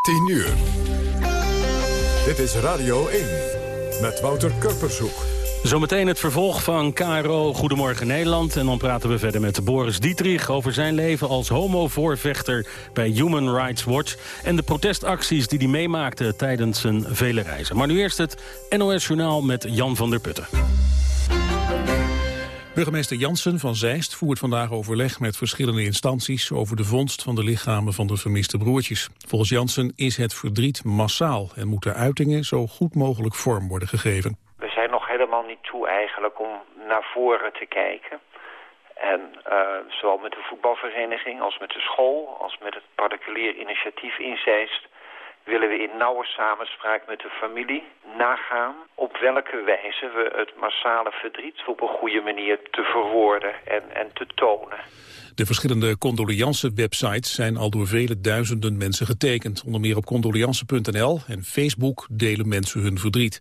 10 uur. Dit is Radio 1 met Wouter Kurpershoek. Zometeen het vervolg van KRO Goedemorgen Nederland. En dan praten we verder met Boris Dietrich over zijn leven als homo-voorvechter bij Human Rights Watch. En de protestacties die hij meemaakte tijdens zijn vele reizen. Maar nu eerst het NOS Journaal met Jan van der Putten. Burgemeester Jansen van Zeist voert vandaag overleg met verschillende instanties over de vondst van de lichamen van de vermiste broertjes. Volgens Jansen is het verdriet massaal en moeten uitingen zo goed mogelijk vorm worden gegeven. We zijn nog helemaal niet toe eigenlijk om naar voren te kijken. En uh, zowel met de voetbalvereniging als met de school als met het particulier initiatief in Zeist willen we in nauwe samenspraak met de familie nagaan op welke wijze we het massale verdriet op een goede manier te verwoorden en, en te tonen. De verschillende condoliance-websites zijn al door vele duizenden mensen getekend. Onder meer op condoliance.nl en Facebook delen mensen hun verdriet.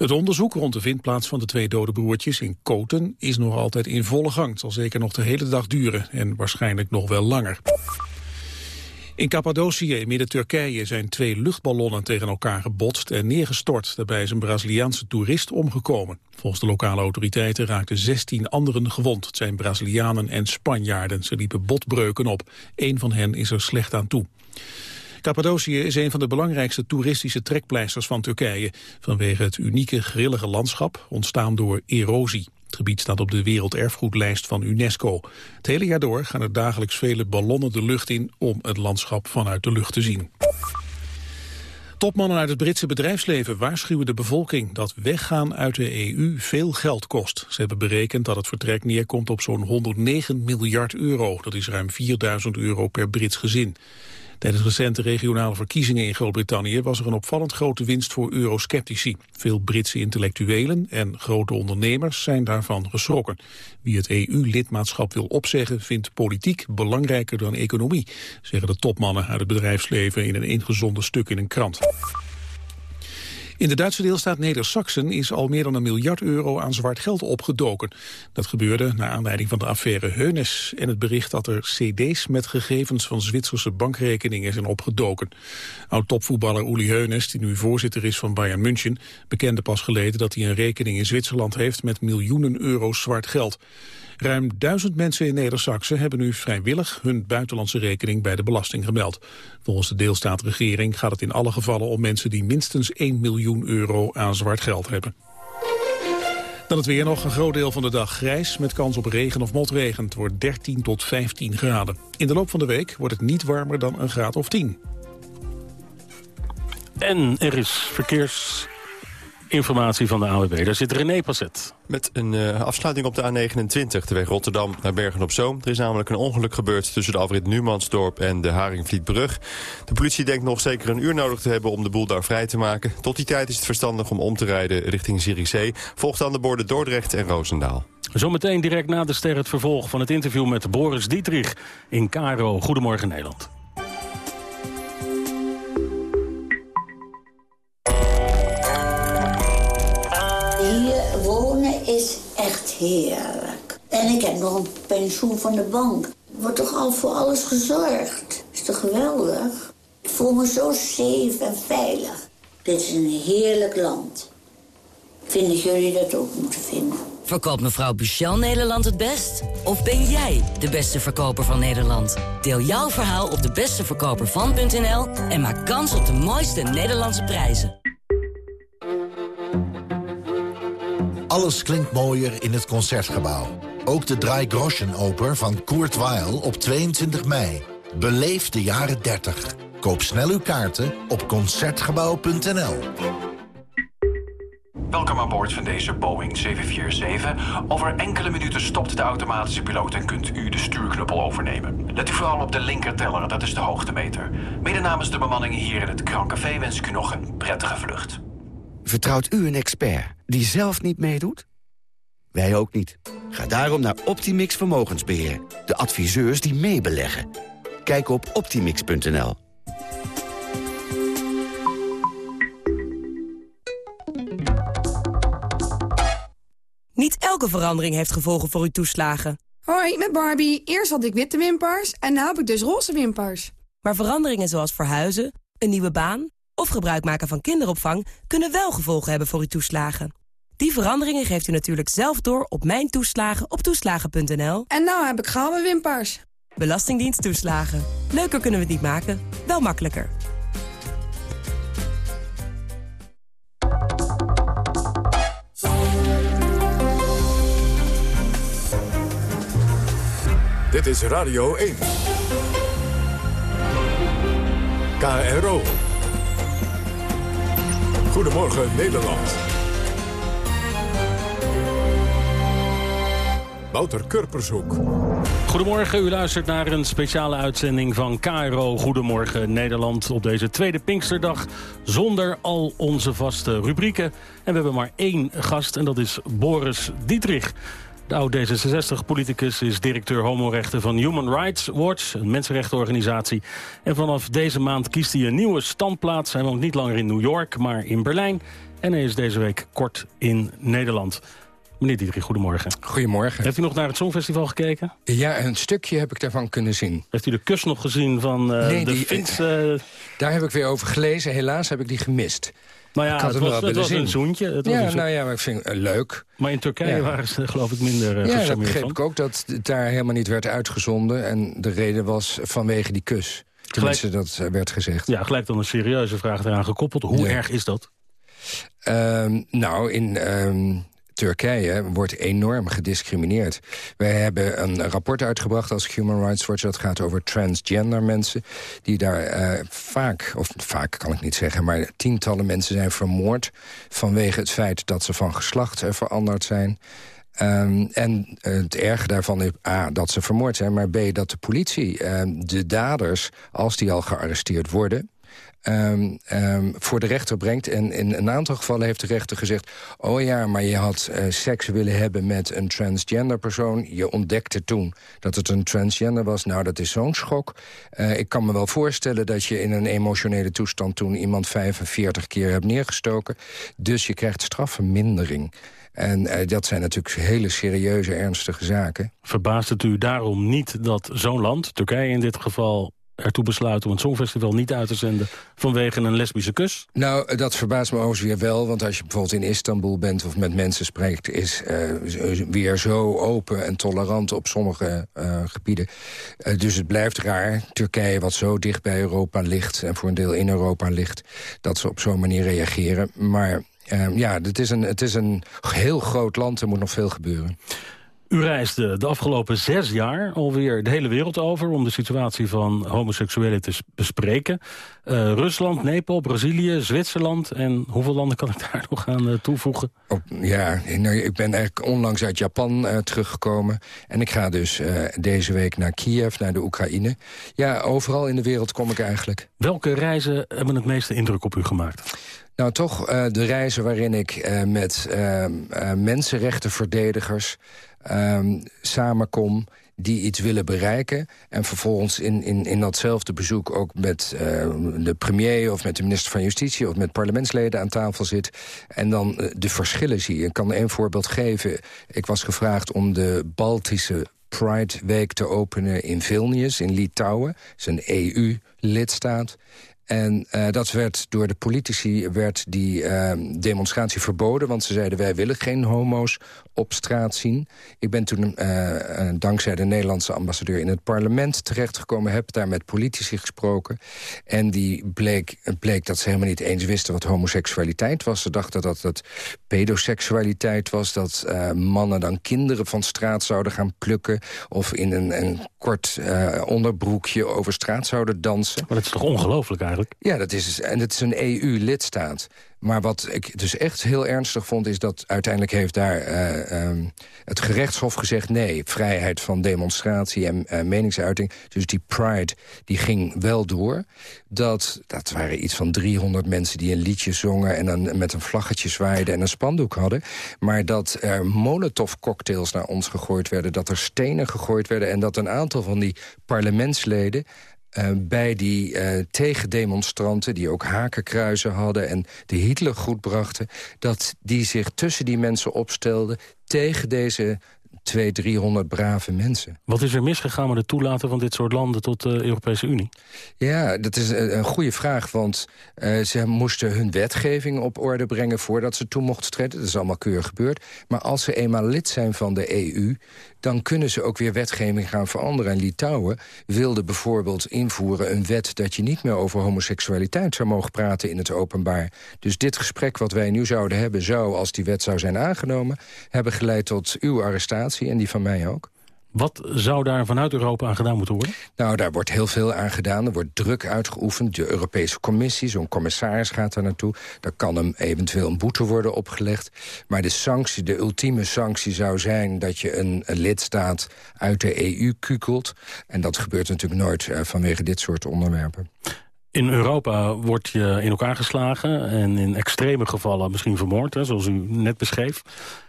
Het onderzoek rond de vindplaats van de twee dode broertjes in Koten is nog altijd in volle gang. Het zal zeker nog de hele dag duren en waarschijnlijk nog wel langer. In Cappadocië in midden-Turkije zijn twee luchtballonnen tegen elkaar gebotst en neergestort. Daarbij is een Braziliaanse toerist omgekomen. Volgens de lokale autoriteiten raakten 16 anderen gewond. Het zijn Brazilianen en Spanjaarden. Ze liepen botbreuken op. Eén van hen is er slecht aan toe. Cappadocië is een van de belangrijkste toeristische trekpleisters van Turkije... vanwege het unieke grillige landschap, ontstaan door erosie. Het gebied staat op de werelderfgoedlijst van UNESCO. Het hele jaar door gaan er dagelijks vele ballonnen de lucht in om het landschap vanuit de lucht te zien. Topmannen uit het Britse bedrijfsleven waarschuwen de bevolking dat weggaan uit de EU veel geld kost. Ze hebben berekend dat het vertrek neerkomt op zo'n 109 miljard euro. Dat is ruim 4000 euro per Brits gezin. Tijdens recente regionale verkiezingen in Groot-Brittannië was er een opvallend grote winst voor eurosceptici. Veel Britse intellectuelen en grote ondernemers zijn daarvan geschrokken. Wie het EU-lidmaatschap wil opzeggen vindt politiek belangrijker dan economie, zeggen de topmannen uit het bedrijfsleven in een ingezonden stuk in een krant. In de Duitse deelstaat Neder-Saxen is al meer dan een miljard euro aan zwart geld opgedoken. Dat gebeurde naar aanleiding van de affaire Heunes en het bericht dat er cd's met gegevens van Zwitserse bankrekeningen zijn opgedoken. Oud-topvoetballer Uli Heunes, die nu voorzitter is van Bayern München, bekende pas geleden dat hij een rekening in Zwitserland heeft met miljoenen euro's zwart geld. Ruim duizend mensen in Neder-Saxen hebben nu vrijwillig hun buitenlandse rekening bij de belasting gemeld. Volgens de deelstaatregering gaat het in alle gevallen om mensen die minstens 1 miljoen euro aan zwart geld hebben. Dan het weer nog een groot deel van de dag grijs met kans op regen of motregen. Het wordt 13 tot 15 graden. In de loop van de week wordt het niet warmer dan een graad of 10. En er is verkeers informatie van de AWB. Daar zit René Passet. Met een uh, afsluiting op de A29, de weg Rotterdam naar Bergen-op-Zoom. Er is namelijk een ongeluk gebeurd tussen de afrit Numansdorp en de Haringvlietbrug. De politie denkt nog zeker een uur nodig te hebben om de boel daar vrij te maken. Tot die tijd is het verstandig om om te rijden richting Zierikzee. Volgt dan de borden Dordrecht en Roosendaal. Zometeen direct na de ster het vervolg van het interview met Boris Dietrich in Caro. Goedemorgen Nederland. Is echt heerlijk. En ik heb nog een pensioen van de bank. Wordt toch al voor alles gezorgd? Is toch geweldig? Ik voel me zo safe en veilig. Dit is een heerlijk land. Vinden jullie dat ook moeten vinden? Verkoopt mevrouw Buchel Nederland het best? Of ben jij de beste verkoper van Nederland? Deel jouw verhaal op debesteverkopervan.nl en maak kans op de mooiste Nederlandse prijzen. Alles klinkt mooier in het Concertgebouw. Ook de Drei Groschen Oper van Kurt Weill op 22 mei. Beleef de jaren 30. Koop snel uw kaarten op Concertgebouw.nl. Welkom aan boord van deze Boeing 747. Over enkele minuten stopt de automatische piloot en kunt u de stuurknuppel overnemen. Let u vooral op de linkerteller, dat is de hoogtemeter. Mede namens de bemanning hier in het Café wens ik u nog een prettige vlucht. Vertrouwt u een expert die zelf niet meedoet? Wij ook niet. Ga daarom naar Optimix Vermogensbeheer. De adviseurs die meebeleggen. Kijk op optimix.nl. Niet elke verandering heeft gevolgen voor uw toeslagen. Hoi, met Barbie. Eerst had ik witte wimpers en nu heb ik dus roze wimpers. Maar veranderingen zoals verhuizen een nieuwe baan of gebruik maken van kinderopvang... kunnen wel gevolgen hebben voor uw toeslagen. Die veranderingen geeft u natuurlijk zelf door op Mijn Toeslagen op toeslagen.nl. En nou heb ik gouden wimpers. Belastingdienst toeslagen. Leuker kunnen we het niet maken, wel makkelijker. Dit is Radio 1. KRO. Goedemorgen Nederland. Wouter Kurpershoek. Goedemorgen, u luistert naar een speciale uitzending van KRO Goedemorgen Nederland... op deze tweede Pinksterdag, zonder al onze vaste rubrieken. En we hebben maar één gast en dat is Boris Dietrich. De oud-D66-politicus is directeur homorechten van Human Rights Watch... een mensenrechtenorganisatie. En vanaf deze maand kiest hij een nieuwe standplaats. Hij woont niet langer in New York, maar in Berlijn. En hij is deze week kort in Nederland. Meneer Dietrich, goedemorgen. Goedemorgen. Heeft u nog naar het Songfestival gekeken? Ja, een stukje heb ik daarvan kunnen zien. Heeft u de kus nog gezien van uh, nee, de die, Finse... Uh... Daar heb ik weer over gelezen. Helaas heb ik die gemist. Nou ja, het, was, het was een zoentje. Het ja, was een zo... nou ja, maar ik vind het uh, leuk. Maar in Turkije ja. waren ze geloof ik minder uh, Ja, dat begreep van. ik ook, dat het daar helemaal niet werd uitgezonden. En de reden was vanwege die kus. Tenminste, dat werd gezegd. Ja, gelijk dan een serieuze vraag eraan gekoppeld. Hoe ja. erg is dat? Um, nou, in... Um, Turkije wordt enorm gediscrimineerd. Wij hebben een rapport uitgebracht als Human Rights Watch... dat gaat over transgender mensen... die daar uh, vaak, of vaak kan ik niet zeggen... maar tientallen mensen zijn vermoord... vanwege het feit dat ze van geslacht uh, veranderd zijn... Um, en het erge daarvan is A, dat ze vermoord zijn... maar B, dat de politie uh, de daders, als die al gearresteerd worden... Um, um, voor de rechter brengt. En in een aantal gevallen heeft de rechter gezegd... oh ja, maar je had uh, seks willen hebben met een transgender persoon. Je ontdekte toen dat het een transgender was. Nou, dat is zo'n schok. Uh, ik kan me wel voorstellen dat je in een emotionele toestand... toen iemand 45 keer hebt neergestoken. Dus je krijgt strafvermindering. En uh, dat zijn natuurlijk hele serieuze, ernstige zaken. Verbaast het u daarom niet dat zo'n land, Turkije in dit geval ertoe besluit om het Songfestival niet uit te zenden... vanwege een lesbische kus? Nou, dat verbaast me overigens weer wel. Want als je bijvoorbeeld in Istanbul bent of met mensen spreekt... is uh, weer zo open en tolerant op sommige uh, gebieden. Uh, dus het blijft raar. Turkije, wat zo dicht bij Europa ligt... en voor een deel in Europa ligt... dat ze op zo'n manier reageren. Maar ja, het is, een, het is een heel groot land. Er moet nog veel gebeuren. U reisde de afgelopen zes jaar alweer de hele wereld over... om de situatie van homoseksuelen te bespreken. Uh, Rusland, Nepal, Brazilië, Zwitserland... en hoeveel landen kan ik daar nog aan uh, toevoegen? Oh, ja, nou, ik ben eigenlijk onlangs uit Japan uh, teruggekomen. En ik ga dus deze week naar Kiev, naar de Oekraïne. Ja, overal in de wereld kom ik eigenlijk. Welke reizen hebben het meeste indruk op u gemaakt? Nou, toch uh, de reizen waarin ik uh, met uh, mensenrechtenverdedigers um, samenkom die iets willen bereiken. En vervolgens in, in, in datzelfde bezoek ook met de premier... of met de minister van Justitie of met parlementsleden aan tafel zit... en dan de verschillen zie. Ik kan één voorbeeld geven. Ik was gevraagd om de Baltische Pride Week te openen in Vilnius, in Litouwen. Dat is een EU-lidstaat. En uh, dat werd door de politici werd die uh, demonstratie verboden... want ze zeiden wij willen geen homo's op straat zien. Ik ben toen uh, dankzij de Nederlandse ambassadeur in het parlement terechtgekomen... heb daar met politici gesproken. En die bleek, bleek dat ze helemaal niet eens wisten wat homoseksualiteit was. Ze dachten dat het pedoseksualiteit was... dat mannen dan kinderen van straat zouden gaan plukken... of in een, een kort onderbroekje over straat zouden dansen. Maar dat is toch ongelooflijk eigenlijk? Ja, dat is, en het is een EU-lidstaat. Maar wat ik dus echt heel ernstig vond... is dat uiteindelijk heeft daar uh, um, het gerechtshof gezegd... nee, vrijheid van demonstratie en uh, meningsuiting. Dus die Pride, die ging wel door. Dat, dat waren iets van 300 mensen die een liedje zongen... en dan met een vlaggetje zwaaiden en een spandoek hadden. Maar dat er molotov-cocktails naar ons gegooid werden... dat er stenen gegooid werden... en dat een aantal van die parlementsleden... Uh, bij die uh, tegendemonstranten, die ook hakenkruizen hadden... en de Hitler goed brachten, dat die zich tussen die mensen opstelden... tegen deze twee, driehonderd brave mensen. Wat is er misgegaan met het toelaten van dit soort landen tot de Europese Unie? Ja, dat is een, een goede vraag, want uh, ze moesten hun wetgeving op orde brengen... voordat ze toe mochten treden. Dat is allemaal keurig gebeurd. Maar als ze eenmaal lid zijn van de EU dan kunnen ze ook weer wetgeving gaan veranderen. En Litouwen wilde bijvoorbeeld invoeren een wet... dat je niet meer over homoseksualiteit zou mogen praten in het openbaar. Dus dit gesprek wat wij nu zouden hebben... zou, als die wet zou zijn aangenomen... hebben geleid tot uw arrestatie en die van mij ook. Wat zou daar vanuit Europa aan gedaan moeten worden? Nou, daar wordt heel veel aan gedaan. Er wordt druk uitgeoefend. De Europese Commissie, zo'n commissaris gaat daar naartoe. Daar kan hem eventueel een boete worden opgelegd. Maar de sanctie, de ultieme sanctie zou zijn... dat je een, een lidstaat uit de EU kukelt. En dat gebeurt natuurlijk nooit uh, vanwege dit soort onderwerpen. In Europa word je in elkaar geslagen en in extreme gevallen misschien vermoord, hè, zoals u net beschreef.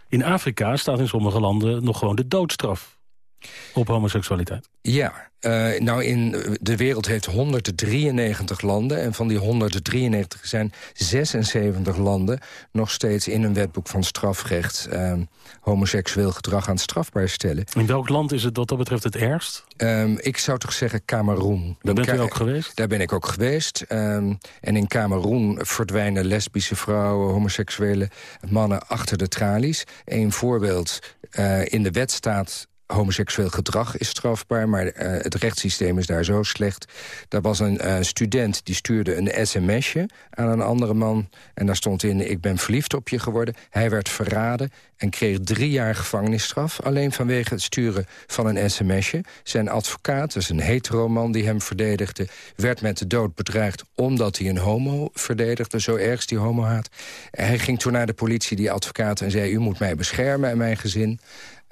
In Afrika staat in sommige landen nog gewoon de doodstraf op homoseksualiteit? Ja, uh, nou in de wereld heeft 193 landen... en van die 193 zijn 76 landen nog steeds in een wetboek van strafrecht... Uh, homoseksueel gedrag aan strafbaar stellen. In welk land is het wat dat betreft het ergst? Um, ik zou toch zeggen Cameroen. Daar bent u ook geweest? Daar ben ik ook geweest. Um, en in Cameroen verdwijnen lesbische vrouwen, homoseksuele mannen achter de tralies. Een voorbeeld, uh, in de wet staat homoseksueel gedrag is strafbaar... maar uh, het rechtssysteem is daar zo slecht. Daar was een uh, student die stuurde een sms'je aan een andere man... en daar stond in, ik ben verliefd op je geworden. Hij werd verraden en kreeg drie jaar gevangenisstraf... alleen vanwege het sturen van een sms'je. Zijn advocaat, dus een heteroman die hem verdedigde... werd met de dood bedreigd omdat hij een homo verdedigde. Zo erg die homohaat. Hij ging toen naar de politie, die advocaat, en zei... u moet mij beschermen en mijn gezin...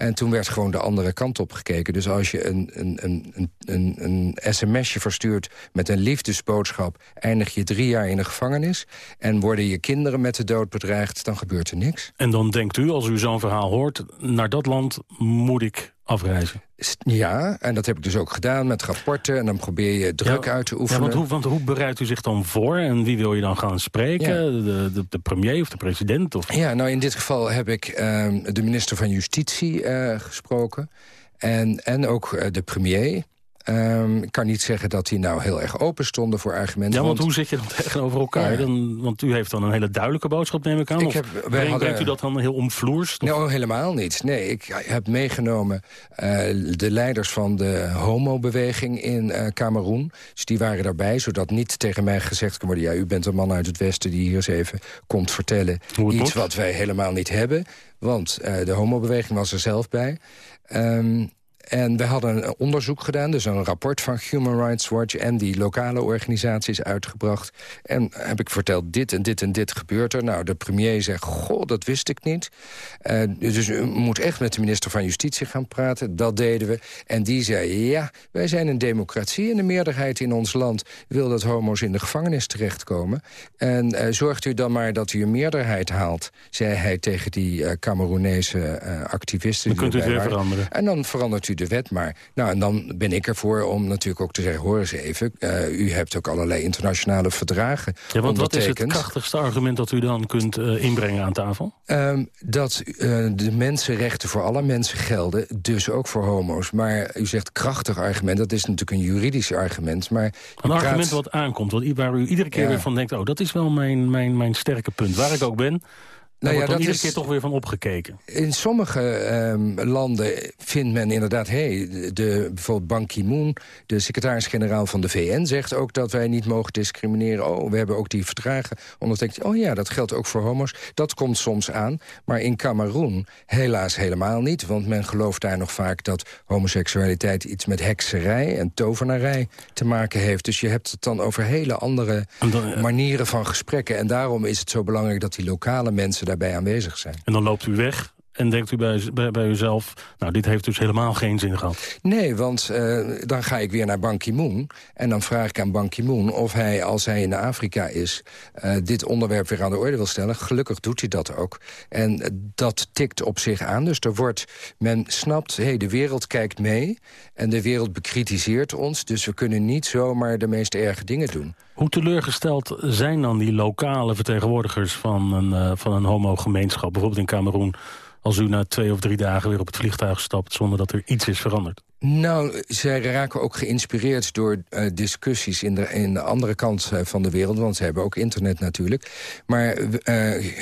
En toen werd gewoon de andere kant op gekeken. Dus als je een, een, een, een, een sms'je verstuurt met een liefdesboodschap... eindig je drie jaar in de gevangenis... en worden je kinderen met de dood bedreigd, dan gebeurt er niks. En dan denkt u, als u zo'n verhaal hoort... naar dat land moet ik afreizen. Ja, en dat heb ik dus ook gedaan met rapporten. En dan probeer je druk uit te oefenen. Ja, want, hoe, want hoe bereidt u zich dan voor? En wie wil je dan gaan spreken? De, de, de, premier of de president? Of? Ja, nou in dit geval heb ik uh, de minister van Justitie uh, gesproken. En, en ook uh, de premier. Um, ik kan niet zeggen dat die nou heel erg open stonden voor argumenten. Ja, want, hoe zit je dan tegenover elkaar? Dan, want u heeft dan een hele duidelijke boodschap, neem ik aan. Ik heb, hadden, u dat dan heel omvloers? Nou, helemaal niet. Nee, ik heb meegenomen uh, de leiders van de homobeweging in uh, Cameroen. Dus die waren daarbij, zodat niet tegen mij gezegd kan worden... ja, u bent een man uit het Westen die hier eens even komt vertellen... iets moet? wat wij helemaal niet hebben. Want uh, de homobeweging was er zelf bij. Um, en we hadden een onderzoek gedaan, dus een rapport van Human Rights Watch... en die lokale organisaties uitgebracht. En heb ik verteld, dit en dit en dit gebeurt er. Nou, de premier zegt, goh, dat wist ik niet. Uh, dus u moet echt met de minister van Justitie gaan praten. Dat deden we. En die zei, ja, wij zijn een democratie... en de meerderheid in ons land wil dat homo's in de gevangenis terechtkomen. En uh, zorgt u dan maar dat u een meerderheid haalt... zei hij tegen die uh, Cameroenese activisten. Dan kunt u het weer veranderen. En dan verandert u de wet maar. Nou, en dan ben ik ervoor om natuurlijk ook te zeggen... hoor eens even, uh, u hebt ook allerlei internationale verdragen Ja, want wat is het krachtigste argument dat u dan kunt uh, inbrengen aan tafel? Um, dat uh, de mensenrechten voor alle mensen gelden, dus ook voor homo's. Maar u zegt krachtig argument, dat is natuurlijk een juridisch argument. Maar een argument wat aankomt, waar u iedere keer ja. weer van denkt... oh, dat is wel mijn, mijn, mijn sterke punt, waar ik ook ben... Nou ja, wordt iedere is, keer toch weer van opgekeken. In sommige um, landen vindt men inderdaad... Hey, de, bijvoorbeeld Ban Ki-moon, de secretaris-generaal van de VN... zegt ook dat wij niet mogen discrimineren. Oh, we hebben ook die verdragen ondertekend. Oh ja, dat geldt ook voor homo's. Dat komt soms aan. Maar in Cameroen helaas helemaal niet. Want men gelooft daar nog vaak dat homoseksualiteit... iets met hekserij en tovenarij te maken heeft. Dus je hebt het dan over hele andere dan, uh, manieren van gesprekken. En daarom is het zo belangrijk dat die lokale mensen daarbij aanwezig zijn. En dan loopt u weg en denkt u bij, bij, bij, uzelf... nou, dit heeft dus helemaal geen zin gehad. Nee, want uh, dan ga ik weer naar Ban Ki-moon... en dan vraag ik aan Ban Ki-moon of hij, als hij in Afrika is... Uh, dit onderwerp weer aan de orde wil stellen. Gelukkig doet hij dat ook. En uh, dat tikt op zich aan. Dus er wordt, men snapt, hey, de wereld kijkt mee... en de wereld bekritiseert ons. Dus we kunnen niet zomaar de meest erge dingen doen. Hoe teleurgesteld zijn dan die lokale vertegenwoordigers... van een, van een homogemeenschap, bijvoorbeeld in Cameroen als u na twee of drie dagen weer op het vliegtuig stapt... zonder dat er iets is veranderd? Nou, zij raken ook geïnspireerd door uh, discussies in de, in de andere kant uh, van de wereld. Want ze hebben ook internet natuurlijk. Maar uh,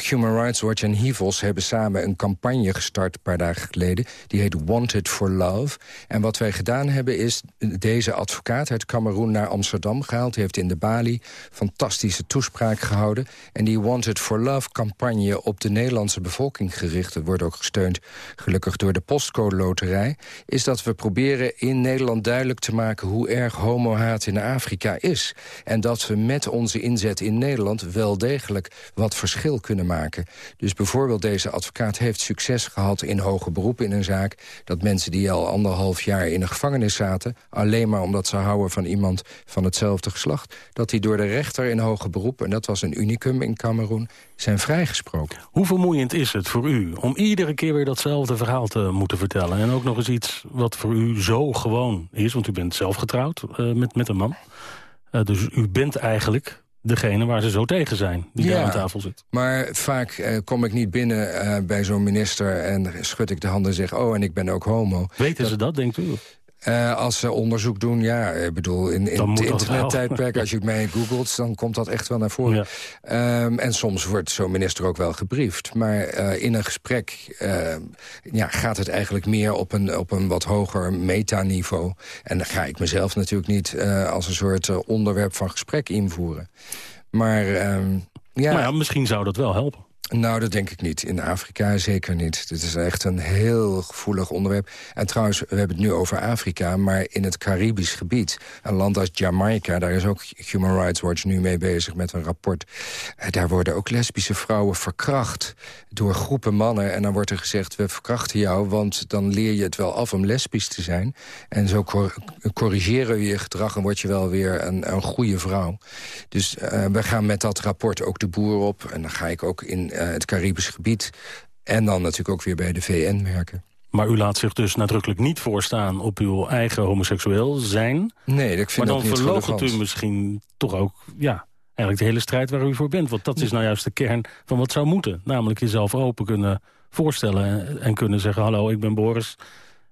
Human Rights Watch en HIVOS hebben samen een campagne gestart... een paar dagen geleden. Die heet Wanted for Love. En wat wij gedaan hebben is deze advocaat uit Cameroen naar Amsterdam gehaald. Die heeft in de Bali fantastische toespraak gehouden. En die Wanted for Love campagne op de Nederlandse bevolking gericht... dat wordt ook gesteund gelukkig door de postcode loterij... is dat we proberen in Nederland duidelijk te maken... hoe erg homohaat in Afrika is. En dat we met onze inzet in Nederland wel degelijk wat verschil kunnen maken. Dus bijvoorbeeld deze advocaat heeft succes gehad in hoger beroep in een zaak... dat mensen die al anderhalf jaar in een gevangenis zaten... alleen maar omdat ze houden van iemand van hetzelfde geslacht... dat die door de rechter in hoger beroep, en dat was een unicum in Cameroen zijn vrijgesproken. Hoe vermoeiend is het voor u om iedere keer weer datzelfde verhaal te moeten vertellen? En ook nog eens iets wat voor u zo gewoon is, want u bent zelf getrouwd uh, met, met een man. Uh, dus u bent eigenlijk degene waar ze zo tegen zijn, die ja, daar aan tafel zit. Maar vaak uh, kom ik niet binnen uh, bij zo'n minister en schud ik de handen en zeg... oh, en ik ben ook homo. Weten dat, ze dat, denkt u? Uh, als ze onderzoek doen, ja, ik bedoel, in, in het internettijdperk... als je het mij googelt, dan komt dat echt wel naar voren. Ja. Um, en soms wordt zo'n minister ook wel gebriefd. Maar uh, in een gesprek uh, ja, gaat het eigenlijk meer op een, op een wat hoger metaniveau. En dan ga ik mezelf natuurlijk niet als een soort onderwerp van gesprek invoeren. Maar, um, ja. maar ja, misschien zou dat wel helpen. Nou, dat denk ik niet. In Afrika zeker niet. Dit is echt een heel gevoelig onderwerp. En trouwens, we hebben het nu over Afrika... maar in het Caribisch gebied, een land als Jamaica... daar is ook Human Rights Watch nu mee bezig met een rapport. Daar worden ook lesbische vrouwen verkracht door groepen mannen. En dan wordt er gezegd, we verkrachten jou... want dan leer je het wel af om lesbisch te zijn. En zo cor corrigeren we je gedrag en word je wel weer een, een goede vrouw. Dus uh, we gaan met dat rapport ook de boer op. En dan ga ik ook in het Caribisch gebied. En dan natuurlijk ook weer bij de VN werken. Maar u laat zich dus nadrukkelijk niet voorstaan op uw eigen homoseksueel zijn. Nee, ik vind maar dan verloochent u misschien toch ook ja, eigenlijk de hele strijd waar u voor bent. Want dat is nou juist de kern van wat zou moeten. Namelijk jezelf open kunnen voorstellen en kunnen zeggen... hallo, ik ben Boris,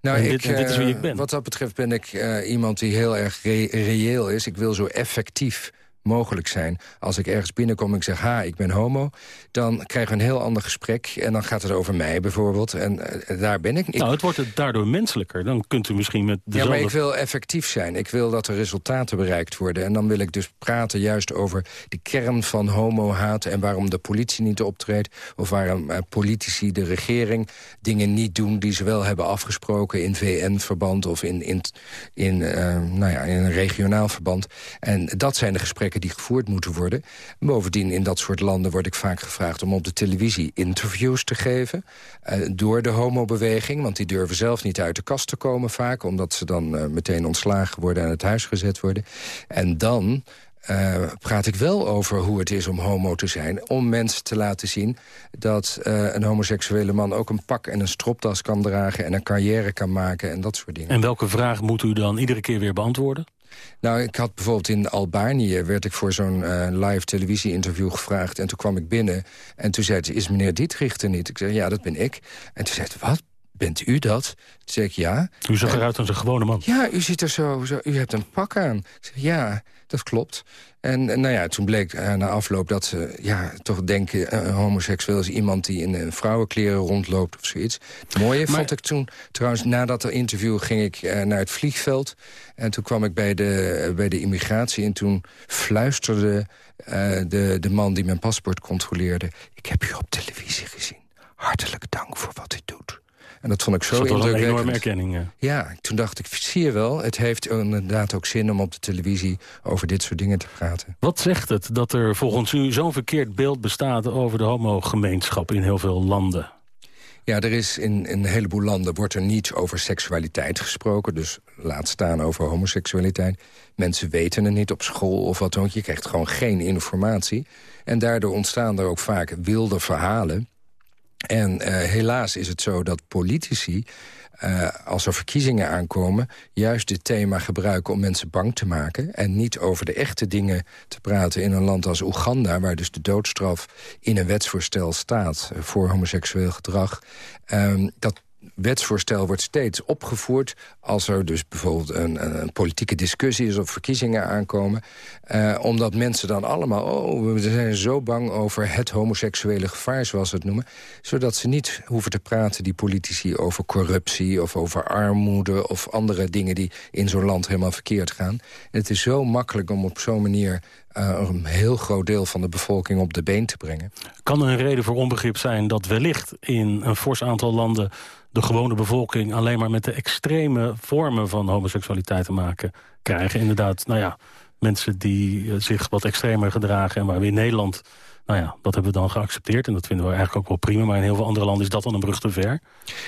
nou, ik, dit, is wie ik ben. Wat dat betreft ben ik uh, iemand die heel erg re reëel is. Ik wil zo effectief mogelijk zijn. Als ik ergens binnenkom en ik zeg, ha, ik ben homo... dan krijgen we een heel ander gesprek. En dan gaat het over mij bijvoorbeeld. En uh, daar ben ik. Nou, het wordt het daardoor menselijker. Dan kunt u misschien met dezelfde... Ja, maar ik wil effectief zijn. Ik wil dat er resultaten bereikt worden. En dan wil ik dus praten juist over de kern van homo-haat... en waarom de politie niet optreedt... of waarom uh, politici, de regering, dingen niet doen... die ze wel hebben afgesproken in VN-verband... of in, in, in, uh, nou ja, in een regionaal verband. En dat zijn de gesprekken die gevoerd moeten worden. Bovendien, in dat soort landen word ik vaak gevraagd... om op de televisie interviews te geven uh, door de homobeweging. Want die durven zelf niet uit de kast te komen vaak... omdat ze dan uh, meteen ontslagen worden en het huis gezet worden. En dan uh, praat ik wel over hoe het is om homo te zijn... om mensen te laten zien dat een homoseksuele man... ook een pak en een stropdas kan dragen en een carrière kan maken... en dat soort dingen. En welke vraag moet u dan iedere keer weer beantwoorden? Nou, ik had bijvoorbeeld in Albanië... werd ik voor zo'n uh, live televisie-interview gevraagd... en toen kwam ik binnen en toen zei ze... is meneer Dietrich er niet? Ik zei, ja, dat ben ik. En toen zei ze, wat? Bent u dat? Toen zei ik, ja. U zag eruit als een gewone man. Ja, u ziet er zo, zo u hebt een pak aan. Ik zeg, ja, dat klopt. En nou ja, toen bleek uh, na afloop dat ze ja, toch denken... Uh, homoseksueel is iemand die in uh, vrouwenkleren rondloopt of zoiets. Het mooie maar... vond ik toen... Trouwens, na dat interview ging ik naar het vliegveld. En toen kwam ik bij de, bij de immigratie en toen fluisterde de, de man die mijn paspoort controleerde... ik heb u op televisie gezien. Hartelijk dank voor wat u doet. En dat vond ik zo indrukwekkend. een enorme erkenning. Ja. ja, toen dacht ik, zie je wel, het heeft inderdaad ook zin om op de televisie over dit soort dingen te praten. Wat zegt het dat er volgens u zo'n verkeerd beeld bestaat over de homogemeenschap in heel veel landen? Ja, er is in, in een heleboel landen wordt er niet over seksualiteit gesproken. Dus laat staan over homoseksualiteit. Mensen weten het niet op school of wat dan ook. Je krijgt gewoon geen informatie. En daardoor ontstaan er ook vaak wilde verhalen En helaas is het zo dat politici uh, als er verkiezingen aankomen... juist dit thema gebruiken om mensen bang te maken... en niet over de echte dingen te praten in een land als Oeganda... waar dus de doodstraf in een wetsvoorstel staat voor homoseksueel gedrag... Um, dat wetsvoorstel wordt steeds opgevoerd... als er dus bijvoorbeeld een, een politieke discussie is of verkiezingen aankomen. Uh, omdat mensen dan allemaal... oh, we zijn zo bang over het homoseksuele gevaar, zoals ze het noemen. Zodat ze niet hoeven te praten, die politici, over corruptie... of over armoede of andere dingen die in zo'n land helemaal verkeerd gaan. En het is zo makkelijk om op zo'n manier uh, een heel groot deel van de bevolking op de been te brengen. Kan er een reden voor onbegrip zijn dat wellicht in een fors aantal landen de gewone bevolking alleen maar met de extreme vormen van homoseksualiteit te maken krijgen. Inderdaad, nou ja, mensen die eh, zich wat extremer gedragen en waar we in Nederland nou ja, dat hebben we dan geaccepteerd en dat vinden we eigenlijk ook wel prima. Maar in heel veel andere landen is dat dan een brug te ver.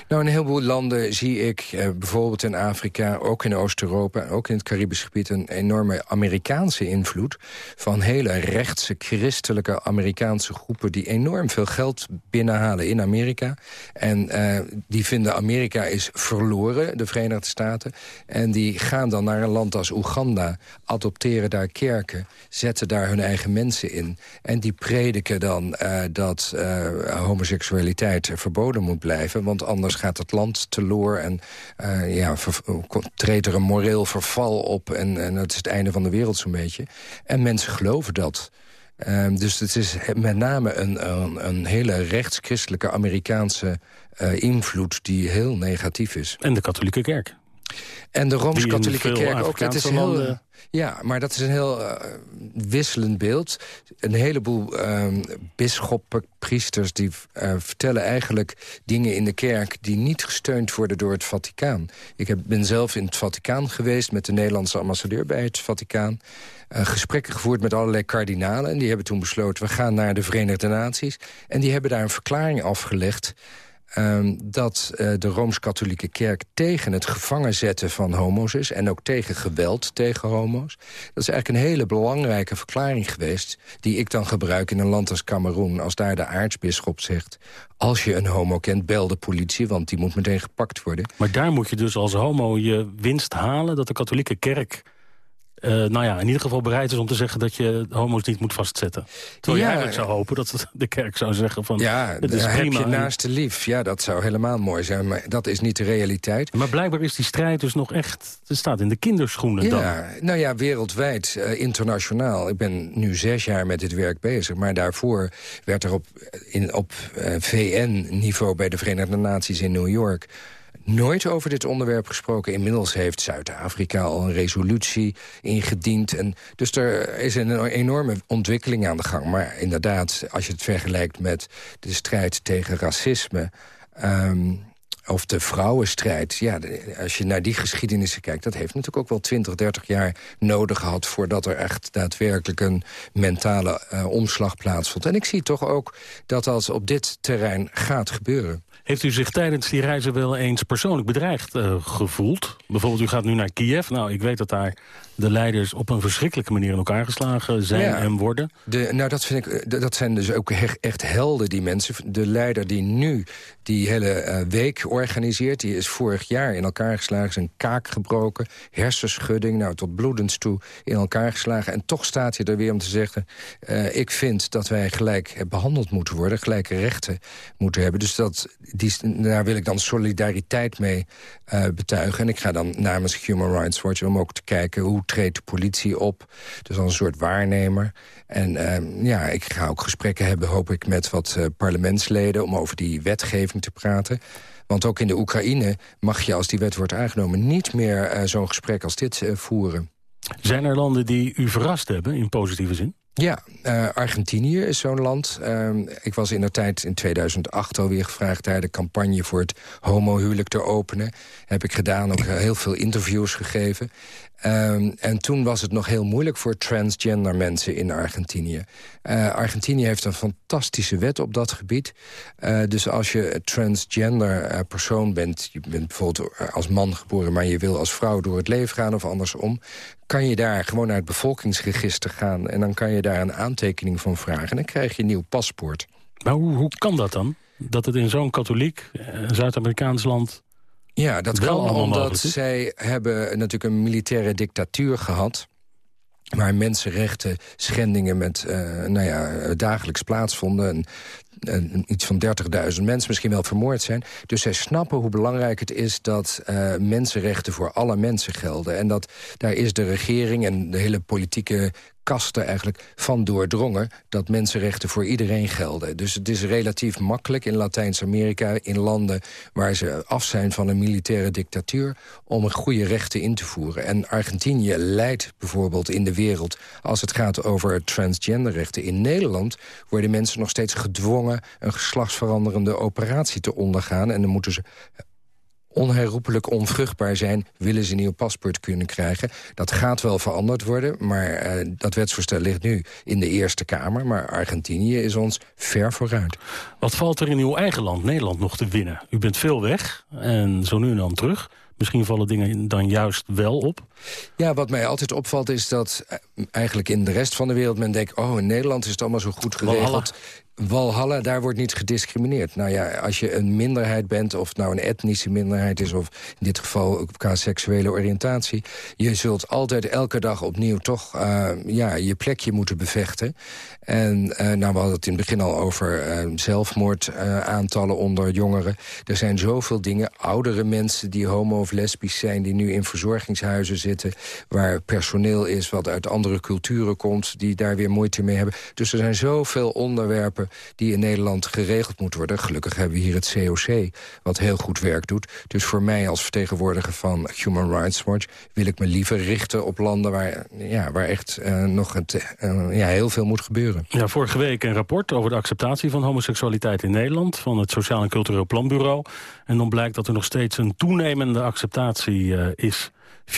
Nou, in een heleboel landen zie ik, eh, bijvoorbeeld in Afrika... ook in Oost-Europa, ook in het Caribisch gebied... een enorme Amerikaanse invloed van hele rechtse, christelijke Amerikaanse groepen... die enorm veel geld binnenhalen in Amerika. En uh, die vinden Amerika is verloren, de Verenigde Staten. En die gaan dan naar een land als Oeganda, adopteren daar kerken... zetten daar hun eigen mensen in. En die prediken dan uh, dat uh, homoseksualiteit verboden moet blijven. Want anders gaat het land teloor en uh, ja, treedt er een moreel verval op. En, en dat is het einde van de wereld zo'n beetje. En mensen geloven dat. Uh, dus het is met name een, een, een hele rechtschristelijke Amerikaanse invloed die heel negatief is. En de katholieke kerk. En de Rooms-Katholieke Kerk ook. Dat is heel, ja, maar dat is een heel uh, wisselend beeld. Een heleboel uh, bisschoppen, priesters... die uh, vertellen eigenlijk dingen in de kerk... die niet gesteund worden door het Vaticaan. Ik heb, ben zelf in het Vaticaan geweest... met de Nederlandse ambassadeur bij het Vaticaan. Gesprekken gevoerd met allerlei kardinalen. En die hebben toen besloten, we gaan naar de Verenigde Naties. En die hebben daar een verklaring afgelegd... Um, dat uh, de Rooms-Katholieke Kerk tegen het gevangen zetten van homo's is... en ook tegen geweld tegen homo's. Dat is eigenlijk een hele belangrijke verklaring geweest... die ik dan gebruik in een land als Cameroen... als daar de aartsbisschop zegt... als je een homo kent, bel de politie, want die moet meteen gepakt worden. Maar daar moet je dus als homo je winst halen... dat de katholieke kerk uh, nou ja, in ieder geval bereid is om te zeggen dat je homo's niet moet vastzetten. Terwijl ja, je eigenlijk zou hopen dat de kerk zou zeggen van... Ja, het is heb je naast de lief. Ja, dat zou helemaal mooi zijn, maar dat is niet de realiteit. Maar blijkbaar is die strijd dus nog echt... Het staat in de kinderschoenen ja, dan. Nou ja, wereldwijd, uh, internationaal. Ik ben nu zes jaar met dit werk bezig. Maar daarvoor werd er op, in, op uh, eh, VN-niveau bij de Verenigde Naties in New York nooit over dit onderwerp gesproken. Inmiddels heeft Zuid-Afrika al een resolutie ingediend. En dus er is een enorme ontwikkeling aan de gang. Maar inderdaad, als je het vergelijkt met de strijd tegen racisme... Um, of de vrouwenstrijd, ja, als je naar die geschiedenissen kijkt... dat heeft natuurlijk ook wel 20, 30 jaar nodig gehad... voordat er echt daadwerkelijk een mentale uh, omslag plaatsvond. En ik zie toch ook dat dat op dit terrein gaat gebeuren. Heeft u zich tijdens die reizen wel eens persoonlijk bedreigd uh, gevoeld? Bijvoorbeeld, u gaat nu naar Kiev. Nou, ik weet dat daar de leiders op een verschrikkelijke manier in elkaar geslagen zijn en worden. De, nou, dat, vind ik, eh, dat zijn dus ook echt helden, die mensen. De leider die nu die hele uh, week organiseert... die is vorig jaar in elkaar geslagen, zijn kaak gebroken... hersenschudding, nou, tot bloedens toe in elkaar geslagen. En toch staat hij er weer om te zeggen... Uh, ik vind dat wij gelijk behandeld moeten worden... gelijke rechten moeten hebben. Dus dat, daar wil ik dan solidariteit mee uh, betuigen. En ik ga dan namens Human Rights Watch... om ook te kijken hoe treedt de politie op. Dus als een soort waarnemer. En uh, ja, ik ga ook gesprekken hebben, hoop ik, met wat uh, parlementsleden... om over die wetgeving te praten. Want ook in de Oekraïne mag je, als die wet wordt aangenomen... niet meer uh, zo'n gesprek als dit voeren. Zijn er landen die u verrast hebben, in positieve zin? Ja, uh, Argentinië is zo'n land. Uh, ik was in de tijd in 2008 alweer gevraagd... daar de campagne voor het homohuwelijk te openen. Heb ik gedaan, ook heel veel interviews gegeven. Um, en toen was het nog heel moeilijk voor transgender mensen in Argentinië. Uh, Argentinië heeft een fantastische wet op dat gebied. Uh, dus als je transgender uh, persoon bent... je bent bijvoorbeeld als man geboren... maar je wil als vrouw door het leven gaan of andersom... kan je daar gewoon naar het bevolkingsregister gaan... en dan kan je daar een aantekening van vragen... en dan krijg je een nieuw paspoort. Maar hoe, hoe kan dat dan? dat het in zo'n katholiek, eh, Zuid-Amerikaans land... Ja, dat wel kan omdat mogelijk zij hebben natuurlijk een militaire dictatuur gehad waar mensenrechten schendingen met eh, nou ja, dagelijks plaatsvonden. En, en iets van 30.000 mensen misschien wel vermoord zijn. Dus zij snappen hoe belangrijk het is dat eh, mensenrechten voor alle mensen gelden. En dat daar is de regering en de hele politieke kasten eigenlijk van doordrongen... dat mensenrechten voor iedereen gelden. Dus het is relatief makkelijk in Latijns-Amerika... in landen waar ze af zijn van een militaire dictatuur... om goede rechten in te voeren. En Argentinië leidt bijvoorbeeld in de wereld... als het gaat over transgenderrechten. In Nederland worden mensen nog steeds gedwongen... een geslachtsveranderende operatie te ondergaan... en dan moeten ze onherroepelijk onvruchtbaar zijn... willen ze een nieuw paspoort kunnen krijgen. Dat gaat wel veranderd worden, maar eh, dat wetsvoorstel ligt nu in de Eerste Kamer. Maar Argentinië is ons ver vooruit. Wat valt er in uw eigen land, Nederland, nog te winnen? U bent veel weg en zo nu en dan terug. Misschien vallen dingen dan juist wel op. Ja, wat mij altijd opvalt is dat eh, eigenlijk in de rest van de wereld men denkt... oh, in Nederland is het allemaal zo goed geregeld. Walhalla, daar wordt niet gediscrimineerd. Nou ja, als je een minderheid bent, of nou een etnische minderheid is... of in dit geval ook qua seksuele oriëntatie... je zult altijd elke dag opnieuw toch uh, ja, je plekje moeten bevechten. En uh, nou, we hadden het in het begin al over uh, zelfmoordaantallen onder jongeren. Er zijn zoveel dingen. Oudere mensen die homo of lesbisch zijn... die nu in verzorgingshuizen zitten... waar personeel is wat uit andere culturen komt... die daar weer moeite mee hebben. Dus er zijn zoveel onderwerpen die in Nederland geregeld moeten worden. Gelukkig hebben we hier het COC, wat heel goed werk doet. Dus voor mij als vertegenwoordiger van Human Rights Watch... wil ik me liever richten op landen waar, ja, waar echt uh, nog het, uh, ja, heel veel moet gebeuren. Ja, vorige week een rapport over de acceptatie van homoseksualiteit in Nederland... van het Sociaal en Cultureel Planbureau. En dan blijkt dat er nog steeds een toenemende acceptatie uh, is... 4%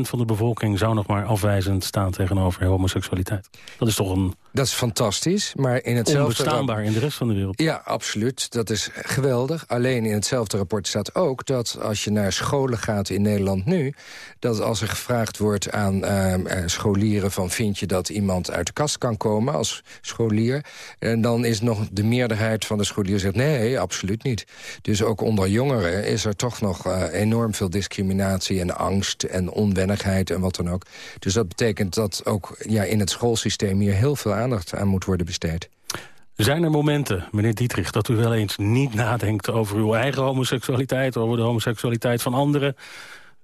van de bevolking zou nog maar afwijzend staan tegenover homoseksualiteit. Dat is toch een... Dat is fantastisch, maar in hetzelfde... Onbestaanbaar in de rest van de wereld. Ja, absoluut. Dat is geweldig. Alleen in hetzelfde rapport staat ook dat als je naar scholen gaat in Nederland nu... dat als er gevraagd wordt aan uh, scholieren van... vind je dat iemand uit de kast kan komen als scholier... en dan is nog de meerderheid van de scholieren zegt... nee, absoluut niet. Dus ook onder jongeren is er toch nog uh, enorm veel discriminatie en angst... en onwennigheid en wat dan ook. Dus dat betekent dat ook ja, in het schoolsysteem hier heel veel aandacht aan moet worden besteed. Zijn er momenten, meneer Dietrich, dat u wel eens niet nadenkt over uw eigen homoseksualiteit... over de homoseksualiteit van anderen?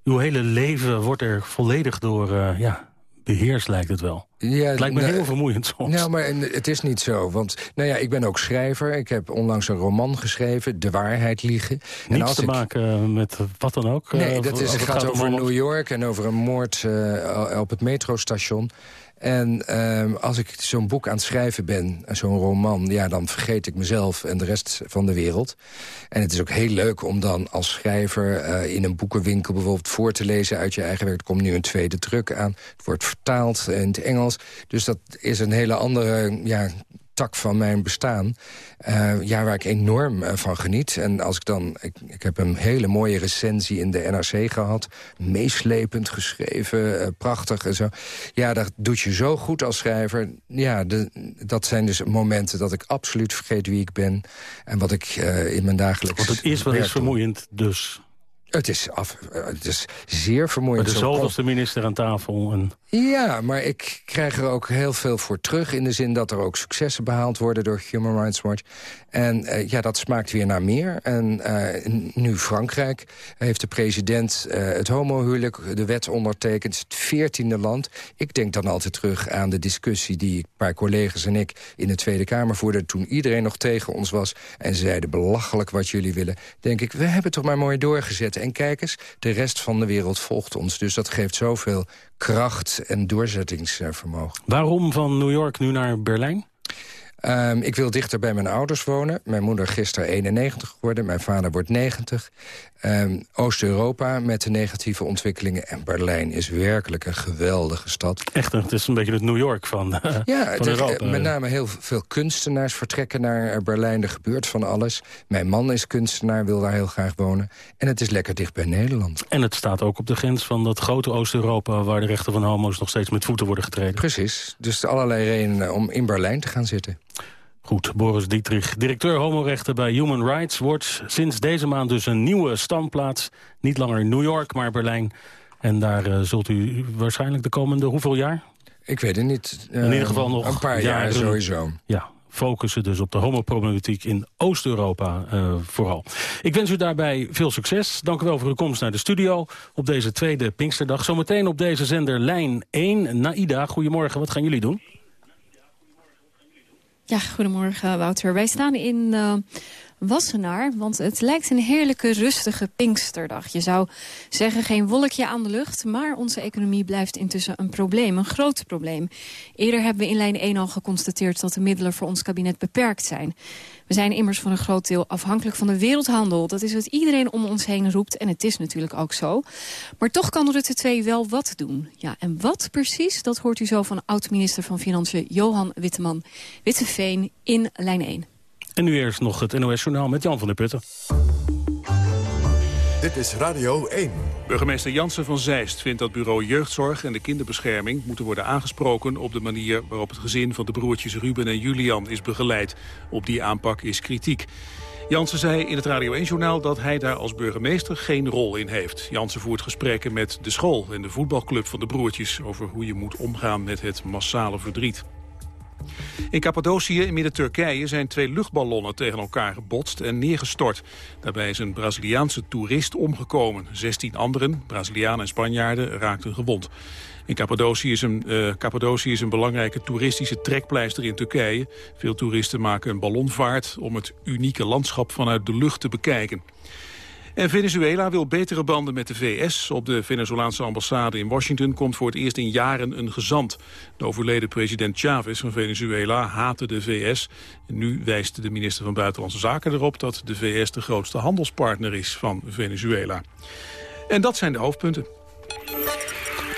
Uw hele leven wordt er volledig door uh, ja, beheerst, lijkt het wel. Ja, het lijkt me nou, heel vermoeiend soms. Nou, maar het is niet zo. Want nou ja, ik ben ook schrijver. Ik heb onlangs een roman geschreven, De Waarheid Liegen. Niets en als te ik... maken met wat dan ook? Nee, uh, dat is, het gaat, over New York en over een moord uh, op het metrostation. En uh, als ik zo'n boek aan het schrijven ben, zo'n roman... ja, dan vergeet ik mezelf en de rest van de wereld. En het is ook heel leuk om dan als schrijver uh, in een boekenwinkel... bijvoorbeeld voor te lezen uit je eigen werk. Er komt nu een tweede druk aan. Het wordt vertaald in het Engels. Dus dat is een hele andere ja, tak van mijn bestaan. Uh, ja, waar ik enorm uh, van geniet. En als ik dan... Ik, ik heb een hele mooie recensie in de NRC gehad. Meeslepend geschreven, uh, prachtig en zo. Ja, dat doet je zo goed als schrijver. Ja, de, dat zijn dus momenten dat ik absoluut vergeet wie ik ben... en wat ik in mijn dagelijks Want het is wel eens vermoeiend, dus... Het is, af, het is zeer vermoeiend. Maar de zoveelste minister aan tafel. En... Ja, maar ik krijg er ook heel veel voor terug... in de zin dat er ook successen behaald worden door Human Rights Watch. En uh, ja, dat smaakt weer naar meer. En uh, nu Frankrijk heeft de president uh, het homohuwelijk, de wet ondertekend. Het veertiende land. Ik denk dan altijd terug aan de discussie... die een paar collega's en ik in de Tweede Kamer voerden... toen iedereen nog tegen ons was en zeiden belachelijk wat jullie willen. Denk ik, we hebben toch maar mooi doorgezet en kijk eens, de rest van de wereld volgt ons. Dus dat geeft zoveel kracht en doorzettingsvermogen. Waarom van New York nu naar Berlijn? Um, ik wil dichter bij mijn ouders wonen. Mijn moeder gisteren 91 geworden, mijn vader wordt 90. Um, Oost-Europa met de negatieve ontwikkelingen. En Berlijn is werkelijk een geweldige stad. Echt, het is een beetje het New York van, uh, ja, van Europa. met name heel veel kunstenaars vertrekken naar Berlijn. Er gebeurt van alles. Mijn man is kunstenaar, wil daar heel graag wonen. En het is lekker dicht bij Nederland. En het staat ook op de grens van dat grote Oost-Europa... waar de rechten van homo's nog steeds met voeten worden getreden. Precies. Dus allerlei redenen om in Berlijn te gaan zitten. Goed, Boris Dietrich, directeur homorechten bij Human Rights Watch. Sinds deze maand dus een nieuwe standplaats. Niet langer New York, maar Berlijn. En daar uh, zult u waarschijnlijk de komende hoeveel jaar? Ik weet het niet. Uh, in ieder geval nog een paar jaar sowieso. Ja, focussen dus op de homoproblematiek in Oost-Europa uh, vooral. Ik wens u daarbij veel succes. Dank u wel voor uw komst naar de studio op deze tweede Pinksterdag. Zometeen op deze zender Lijn 1. Naida, goedemorgen. Wat gaan jullie doen? Ja, goedemorgen Wouter. Wij staan in uh, Wassenaar, want het lijkt een heerlijke rustige Pinksterdag. Je zou zeggen geen wolkje aan de lucht, maar onze economie blijft intussen een probleem, een groot probleem. Eerder hebben we in lijn 1 al geconstateerd dat de middelen voor ons kabinet beperkt zijn. We zijn immers voor een groot deel afhankelijk van de wereldhandel. Dat is wat iedereen om ons heen roept en het is natuurlijk ook zo. Maar toch kan Rutte 2 wel wat doen. Ja, en wat precies, dat hoort u zo van oud-minister van Financiën Johan Witteman Witteveen in lijn 1. En nu eerst nog het NOS-journaal met Jan van der Putten. Dit is Radio 1. Burgemeester Jansen van Zeist vindt dat bureau jeugdzorg en de kinderbescherming moeten worden aangesproken op de manier waarop het gezin van de broertjes Ruben en Julian is begeleid. Op die aanpak is kritiek. Jansen zei in het Radio 1-journaal dat hij daar als burgemeester geen rol in heeft. Jansen voert gesprekken met de school en de voetbalclub van de broertjes... over hoe je moet omgaan met het massale verdriet. In Cappadocië in midden-Turkije zijn twee luchtballonnen tegen elkaar gebotst en neergestort. Daarbij is een Braziliaanse toerist omgekomen. 16 anderen, Brazilianen en Spanjaarden, raakten gewond. In Cappadocië is, een, uh, Cappadocië is een belangrijke toeristische trekpleister in Turkije. Veel toeristen maken een ballonvaart om het unieke landschap vanuit de lucht te bekijken. En Venezuela wil betere banden met de VS. Op de Venezolaanse ambassade in Washington komt voor het eerst in jaren een gezant. De overleden president Chavez van Venezuela haatte de VS. En nu wijst de minister van Buitenlandse Zaken erop... dat de VS de grootste handelspartner is van Venezuela. En dat zijn de hoofdpunten.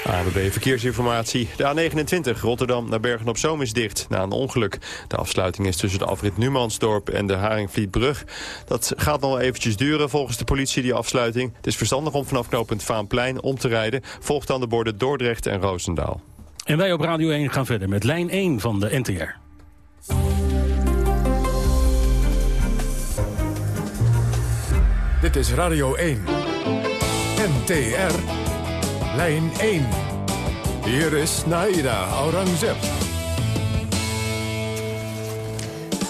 ABB Verkeersinformatie. De A29 Rotterdam naar Bergen-op-Zoom is dicht na een ongeluk. De afsluiting is tussen de afrit Numansdorp en de Haringvlietbrug. Dat gaat nog eventjes duren volgens de politie, die afsluiting. Het is verstandig om vanaf knooppunt Vaanplein om te rijden. Volgt dan de borden Dordrecht en Roosendaal. En wij op Radio 1 gaan verder met lijn 1 van de NTR. Dit is Radio 1. NTR. Lijn 1. Hier is Naida Aurangzeb.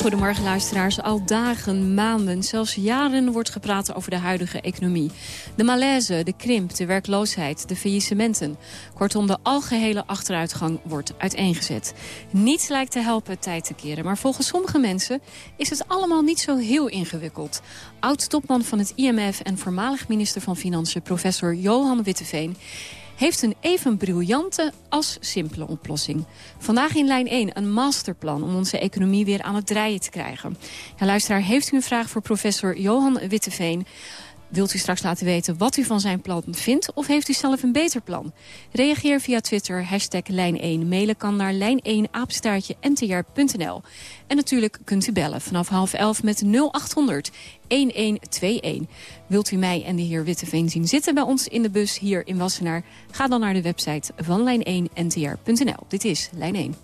Goedemorgen luisteraars. Al dagen, maanden, zelfs jaren wordt gepraat over de huidige economie. De malaise, de krimp, de werkloosheid, de faillissementen. Kortom, de algehele achteruitgang wordt uiteengezet. Niets lijkt te helpen tijd te keren. Maar volgens sommige mensen is het allemaal niet zo heel ingewikkeld. Oud-topman van het IMF en voormalig minister van Financiën... professor Johan Witteveen heeft een even briljante als simpele oplossing. Vandaag in lijn 1 een masterplan om onze economie weer aan het draaien te krijgen. Ja, luisteraar, heeft u een vraag voor professor Johan Witteveen... Wilt u straks laten weten wat u van zijn plan vindt of heeft u zelf een beter plan? Reageer via Twitter, hashtag lijn1. Mailen kan naar lijn1 En natuurlijk kunt u bellen vanaf half elf met 0800 1121. Wilt u mij en de heer Witteveen zien zitten bij ons in de bus hier in Wassenaar? Ga dan naar de website van lijn1ntr.nl. Dit is Lijn 1.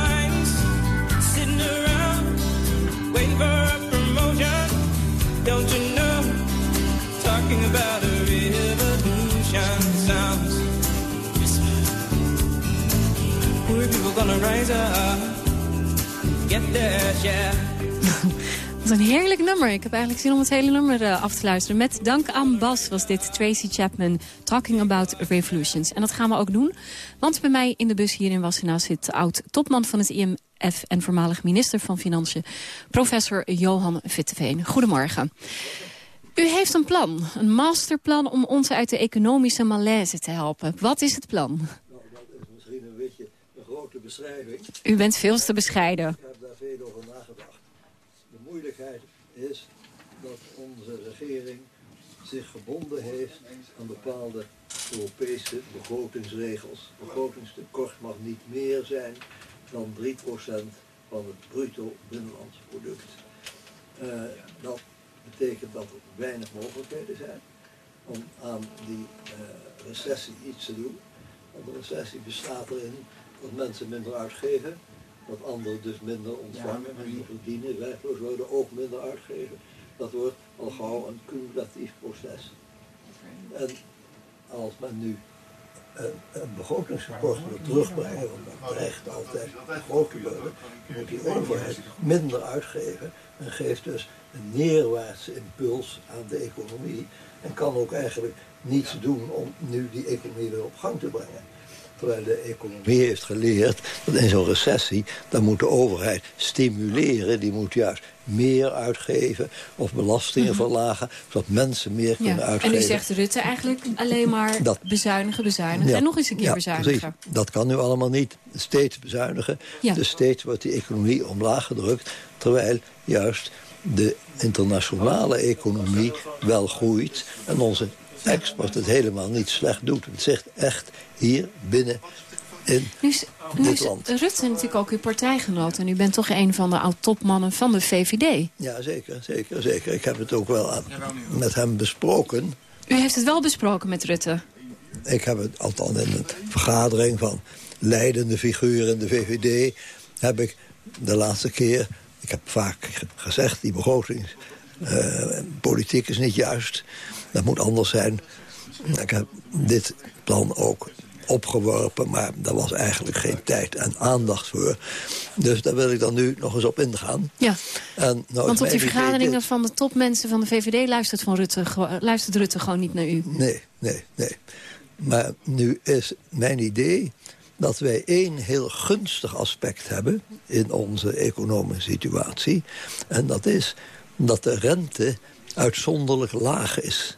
Wat een heerlijk nummer. Ik heb eigenlijk zin om het hele nummer uh, af te luisteren. Met dank aan Bas was dit Tracy Chapman Talking About Revolutions. En dat gaan we ook doen. Want bij mij in de bus hier in Wassenaar zit oud-topman van het IM F en voormalig minister van Financiën, professor Johan Vitteveen. Goedemorgen. U heeft een plan, een masterplan om ons uit de economische malaise te helpen. Wat is het plan? Nou, dat is misschien een beetje een grote beschrijving. U bent veel te bescheiden. Ik heb daar veel over nagedacht. De moeilijkheid is dat onze regering zich gebonden heeft aan bepaalde Europese begrotingsregels. Begrotingstekort mag niet meer zijn dan 3% van het bruto binnenlands product. Eh, dat betekent dat er weinig mogelijkheden zijn om aan die eh, recessie iets te doen. Want de recessie bestaat erin dat mensen minder uitgeven, dat anderen dus minder ontvangen, minder verdienen, werkloos worden, ook minder uitgeven. Dat wordt al gauw een cumulatief proces. En als men nu een, begrotingstekort wil terugbrengen, want dat dreigt altijd groot te worden, moet die overheid minder uitgeven en geeft dus een neerwaartse impuls aan de economie en kan ook eigenlijk niets doen om nu die economie weer op gang te brengen. Terwijl de economie heeft geleerd dat in zo'n recessie, dan moet de overheid stimuleren. Die moet juist meer uitgeven of belastingen verlagen, zodat mensen meer kunnen Ja. En uitgeven. u zegt Rutte eigenlijk alleen maar Dat- bezuinigen, bezuinigen Ja. en nog eens een keer Ja, bezuinigen. precies. Dat kan nu allemaal niet. Steeds bezuinigen. Dus steeds wordt die economie omlaag gedrukt. Terwijl juist de internationale economie wel groeit. En onze export het helemaal niet slecht doet. Het zegt echt hier binnen in Nu is, nu dit is. Rutte natuurlijk ook uw partijgenoot. En u bent toch een van de oud-topmannen van de VVD. Ja, zeker, zeker, zeker. Ik heb het ook wel aan- met hem besproken. U heeft het wel besproken met Rutte. Ik heb het althans in een vergadering van leidende figuren in de VVD... heb ik de laatste keer, ik heb vaak ge- gezegd... die begrotingspolitiek is niet juist, dat moet anders zijn. Ik heb dit plan ook opgeworpen, maar daar was eigenlijk geen tijd en aandacht voor. Dus daar wil ik dan nu nog eens op ingaan. Ja, En, nou, want op die vergaderingen dit. van de topmensen van de VVD luistert, van Rutte, gewo- luistert Rutte gewoon niet naar u. Nee, nee, nee. Maar nu is mijn idee dat wij één heel gunstig aspect hebben in onze economische situatie. En dat is dat de rente uitzonderlijk laag is.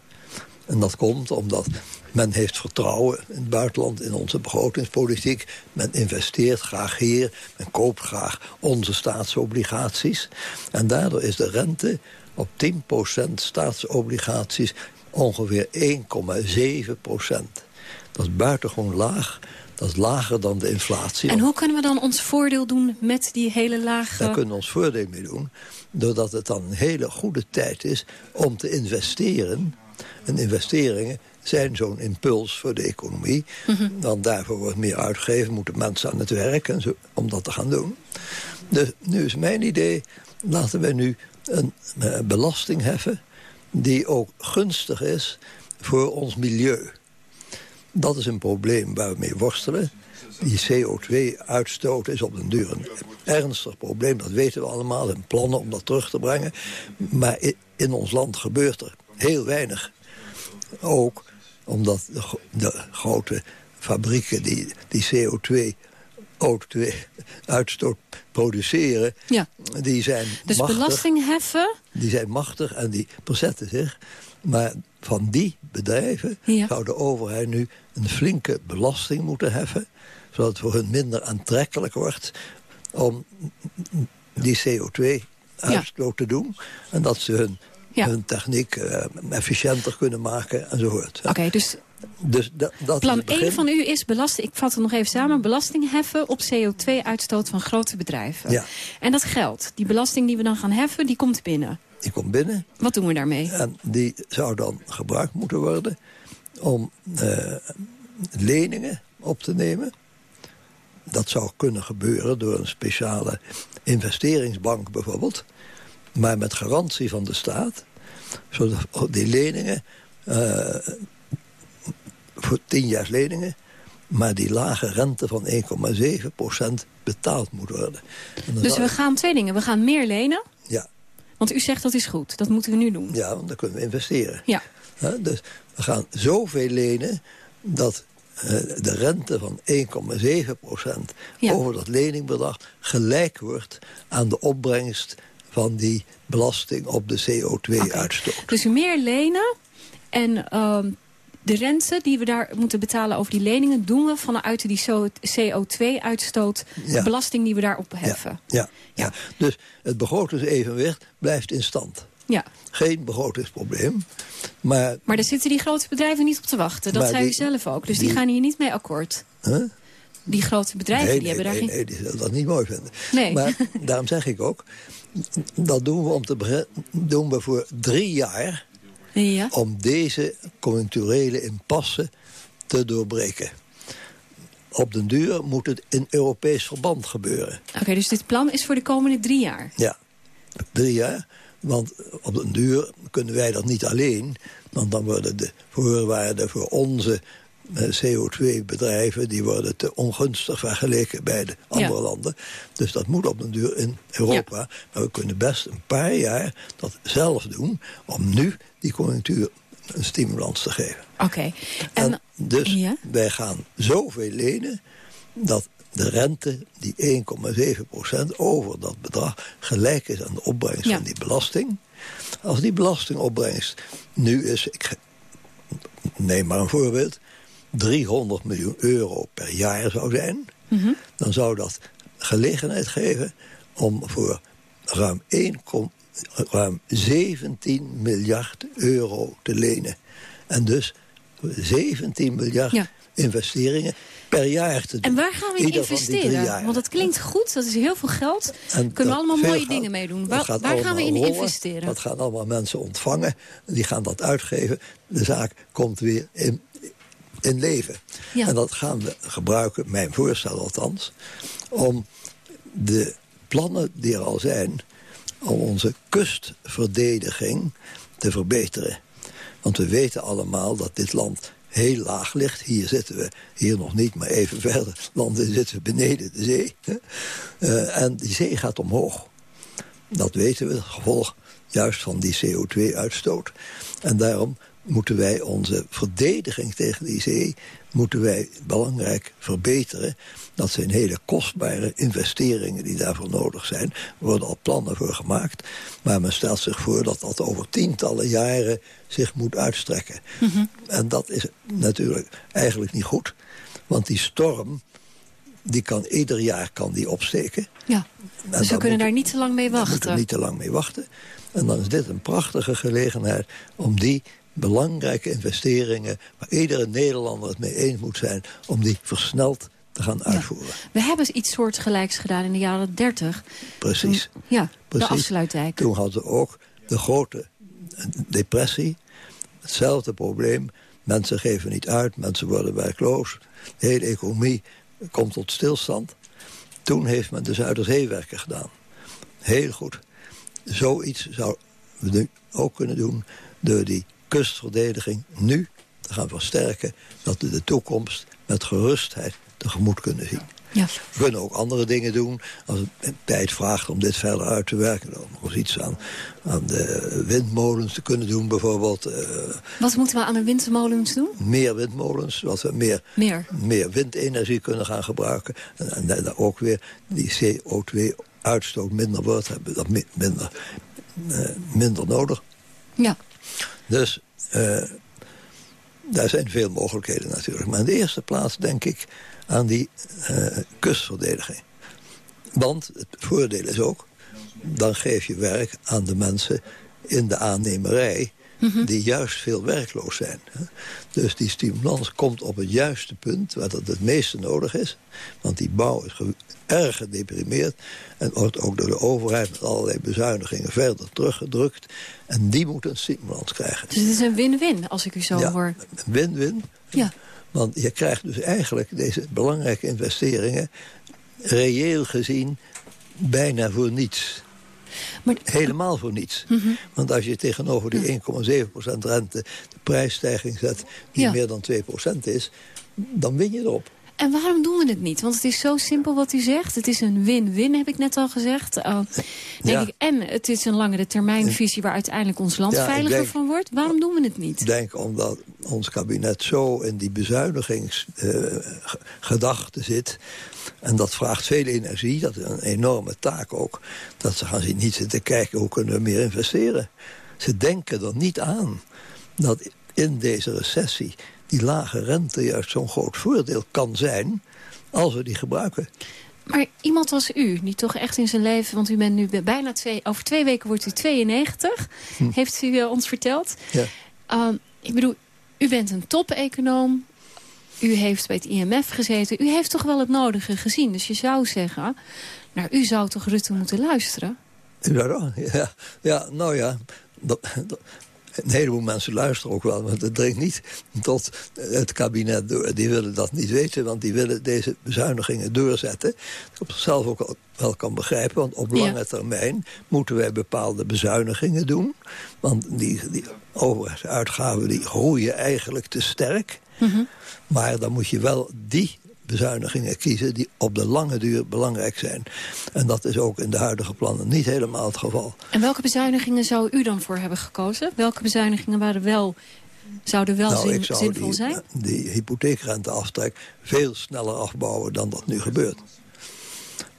En dat komt omdat men heeft vertrouwen in het buitenland, in onze begrotingspolitiek. Men investeert graag hier, men koopt graag onze staatsobligaties. En daardoor is de rente op 10% staatsobligaties ongeveer 1,7%. Dat is buitengewoon laag. Dat is lager dan de inflatie. En hoe kunnen we dan ons voordeel doen met die hele lage... Daar kunnen we ons voordeel mee doen. Doordat het dan een hele goede tijd is om te investeren. En investeringen zijn zo'n impuls voor de economie. Want daarvoor wordt meer uitgegeven, moeten mensen aan het werk en zo, om dat te gaan doen. Dus nu is mijn idee, laten we nu een eh, belasting heffen... die ook gunstig is voor ons milieu. Dat is een probleem waar we mee worstelen. Die CO2-uitstoot is op den duur een ernstig probleem. Dat weten we allemaal. En plannen om dat terug te brengen. Maar in ons land gebeurt er heel weinig. Ook omdat de, gro- de grote fabrieken die, die CO2 O2-uitstoot produceren, Ja. die zijn Dus machtig. belasting heffen, Die zijn machtig en die verzetten zich. Maar van die bedrijven Ja. zou de overheid nu een flinke belasting moeten heffen. Zodat het voor hun minder aantrekkelijk wordt om die CO2-uitstoot te doen. En dat ze hun, Ja. hun techniek eh, efficiënter kunnen maken enzovoort. Oké, dus Dus da- dat plan het begin. 1 van u is belasting... Ik vat het nog even samen. Belasting heffen op CO2-uitstoot van grote bedrijven. Ja. En dat geld, die belasting die we dan gaan heffen, die komt binnen. Die komt binnen. Wat doen we daarmee? En die zou dan gebruikt moeten worden om eh, leningen op te nemen. Dat zou kunnen gebeuren door een speciale investeringsbank bijvoorbeeld. Maar met garantie van de staat. Zodat die leningen, eh, voor tien jaar leningen... maar die lage rente van 1,7% betaald moet worden. Dus we gaan twee dingen. We gaan meer lenen. Ja. Want u zegt dat is goed. Dat moeten we nu doen. Ja, want dan kunnen we investeren. Ja. Dus we gaan zoveel lenen dat eh, de rente van 1,7 Ja. over dat leningbedrag gelijk wordt aan de opbrengst van die belasting op de CO2-uitstoot. Dus meer lenen en ehm, de rente die we daar moeten betalen over die leningen... doen we vanuit die CO2-uitstoot, Ja. de belasting die we daarop heffen. Ja, ja. dus het begrotingsevenwicht blijft in stand. Ja. Geen begrotingsprobleem. Maar, Maar daar zitten die grote bedrijven niet op te wachten. Dat zei u zelf ook. Dus die, die- gaan hier niet mee akkoord. Huh? Die grote bedrijven nee, die nee, hebben daar geen... nee, die zullen dat niet mooi vinden. Nee. Maar daarom zeg ik ook, dat doen we, om te doen we voor drie jaar... Ja. om deze conjuncturele impasse te doorbreken. Op den duur moet het in Europees verband gebeuren. Oké, dus dit plan is voor de komende drie jaar. Ja, drie jaar. Want op den duur kunnen wij dat niet alleen. Want dan worden de voorwaarden voor onze CO2-bedrijven... die worden te ongunstig vergeleken bij de andere Ja. landen. Dus dat moet op den duur in Europa. Maar we kunnen best een paar jaar dat zelf doen... om nu die conjunctuur een stimulans te geven. Oké. En, dus ja? wij gaan zoveel lenen dat de rente, die 1,7% over dat bedrag... gelijk is aan de opbrengst van die belasting. Als die belastingopbrengst nu is, ik neem maar een voorbeeld... 300 miljoen euro per jaar zou zijn... Mhm. dan zou dat gelegenheid geven om voor ruim, 1, kom- ruim 17 miljard euro te lenen. En dus 17 miljard Ja. investeringen per jaar te doen. En waar gaan we in investeren? Want dat klinkt goed, dat is heel veel geld. En Kunnen we allemaal mooie dingen mee doen. dat Waar, waar gaan we in rollen. investeren? Dat gaan allemaal mensen ontvangen. Die gaan dat uitgeven. De zaak komt weer in, in leven. Ja. En dat gaan we gebruiken, mijn voorstel althans... om de plannen die er al zijn... om onze kustverdediging te verbeteren. Want we weten allemaal dat dit land heel laag ligt. Hier zitten we, hier nog niet, maar even verder. Landen zitten we beneden de zee. Eh, en die zee gaat omhoog. Dat weten we, het gevolg juist van die CO2-uitstoot. En daarom moeten wij onze verdediging tegen die zee... moeten wij belangrijk verbeteren. Dat zijn hele kostbare investeringen die daarvoor nodig zijn. Er worden al plannen voor gemaakt. Maar men stelt zich voor dat dat over tientallen jaren zich moet uitstrekken. En dat is natuurlijk eigenlijk niet goed. Want die storm, die kan ieder jaar kan die opsteken. Ja, En dus we kunnen daar niet te lang mee moeten we wachten. niet te lang mee wachten. En dan is dit een prachtige gelegenheid om die belangrijke investeringen... waar iedere Nederlander het mee eens moet zijn... om die versneld te gaan uitvoeren. We hebben iets soortgelijks gedaan in de jaren 30. Precies. Ja, Precies. de afsluitdijk. Toen hadden we ook de grote depressie. Hetzelfde probleem. Mensen geven niet uit, mensen worden werkloos. De hele economie komt tot stilstand. Toen heeft men de Zuiderzeewerken gedaan. Heel goed. Zoiets zouden we nu ook kunnen doen... door die kustverdediging nu te gaan versterken... dat we de toekomst met gerustheid tegemoet kunnen zien. Ja. We kunnen ook andere dingen doen. Als het tijd vraagt om dit verder uit te werken... dan nog eens iets aan, aan de windmolens te kunnen doen bijvoorbeeld. eh, Wat moeten we aan de windmolens doen? meer windmolens, zodat we meer, Meer. meer windenergie kunnen gaan gebruiken. En, en dan ook weer die CO2-uitstoot minder wordt, hebben we dat mi- minder, eh, minder nodig. Ja. Dus eh, daar zijn veel mogelijkheden natuurlijk. Maar in de eerste plaats denk ik aan die eh, kustverdediging. Want het voordeel is ook, dan geef je werk aan de mensen in de aannemerij... die juist veel werkloos zijn. Dus die stimulans komt op het juiste punt waar dat het meeste nodig is. Want die bouw is erg gedeprimeerd... en wordt ook door de overheid met allerlei bezuinigingen verder teruggedrukt. En die moet een stimulans krijgen. Dus het is een win-win, als ik u zo Ja. hoor. Win-win. Ja. Want je krijgt dus eigenlijk deze belangrijke investeringen... reëel gezien bijna voor niets. Maar, Helemaal voor niets. Mhm. Want als je tegenover die 1,7% rente de prijsstijging zet... die Ja. meer dan 2% is, dan win je erop. en waarom doen we het niet? Want het is zo simpel wat u zegt. Het is een win-win, heb ik net al gezegd. Uh, denk Ja. ik. En het is een langere termijnvisie waar uiteindelijk ons land Ja, veiliger denk- van wordt. Waarom doen we het niet? Ik denk omdat ons kabinet zo in die bezuinigingsgedachte zit... en dat vraagt veel energie, dat is een enorme taak ook... dat ze gaan zien niet zitten kijken hoe kunnen we meer investeren. Ze denken er niet aan dat in deze recessie... die lage rente juist zo'n groot voordeel kan zijn... als we die gebruiken. Maar iemand als u, die toch echt in zijn leven... want u bent nu bijna twee... over twee weken wordt u 92, heeft u eh, ons verteld. Ja. Um, ik bedoel, u bent een top-econoom. U heeft bij het IMF gezeten. U heeft toch wel het nodige gezien. Dus je zou zeggen, nou, u zou toch Rutte moeten luisteren? Ja, ja, ja nou ja, dat, dat- een heleboel mensen luisteren ook wel, want het dringt niet tot het kabinet door. Die willen dat niet weten, want die willen deze bezuinigingen doorzetten. Ik op zichzelf ook wel, kan begrijpen, want op Ja. lange termijn moeten wij bepaalde bezuinigingen doen. Want die, die overheidsuitgaven die groeien eigenlijk te sterk. Maar dan moet je wel die bezuinigingen kiezen die op de lange duur belangrijk zijn. En dat is ook in de huidige plannen niet helemaal het geval. En welke bezuinigingen zou u dan voor hebben gekozen? Welke bezuinigingen waren wel, zouden wel nou, zin- ik zou zinvol die, zijn? die hypotheekrenteaftrek veel sneller afbouwen dan dat nu gebeurt.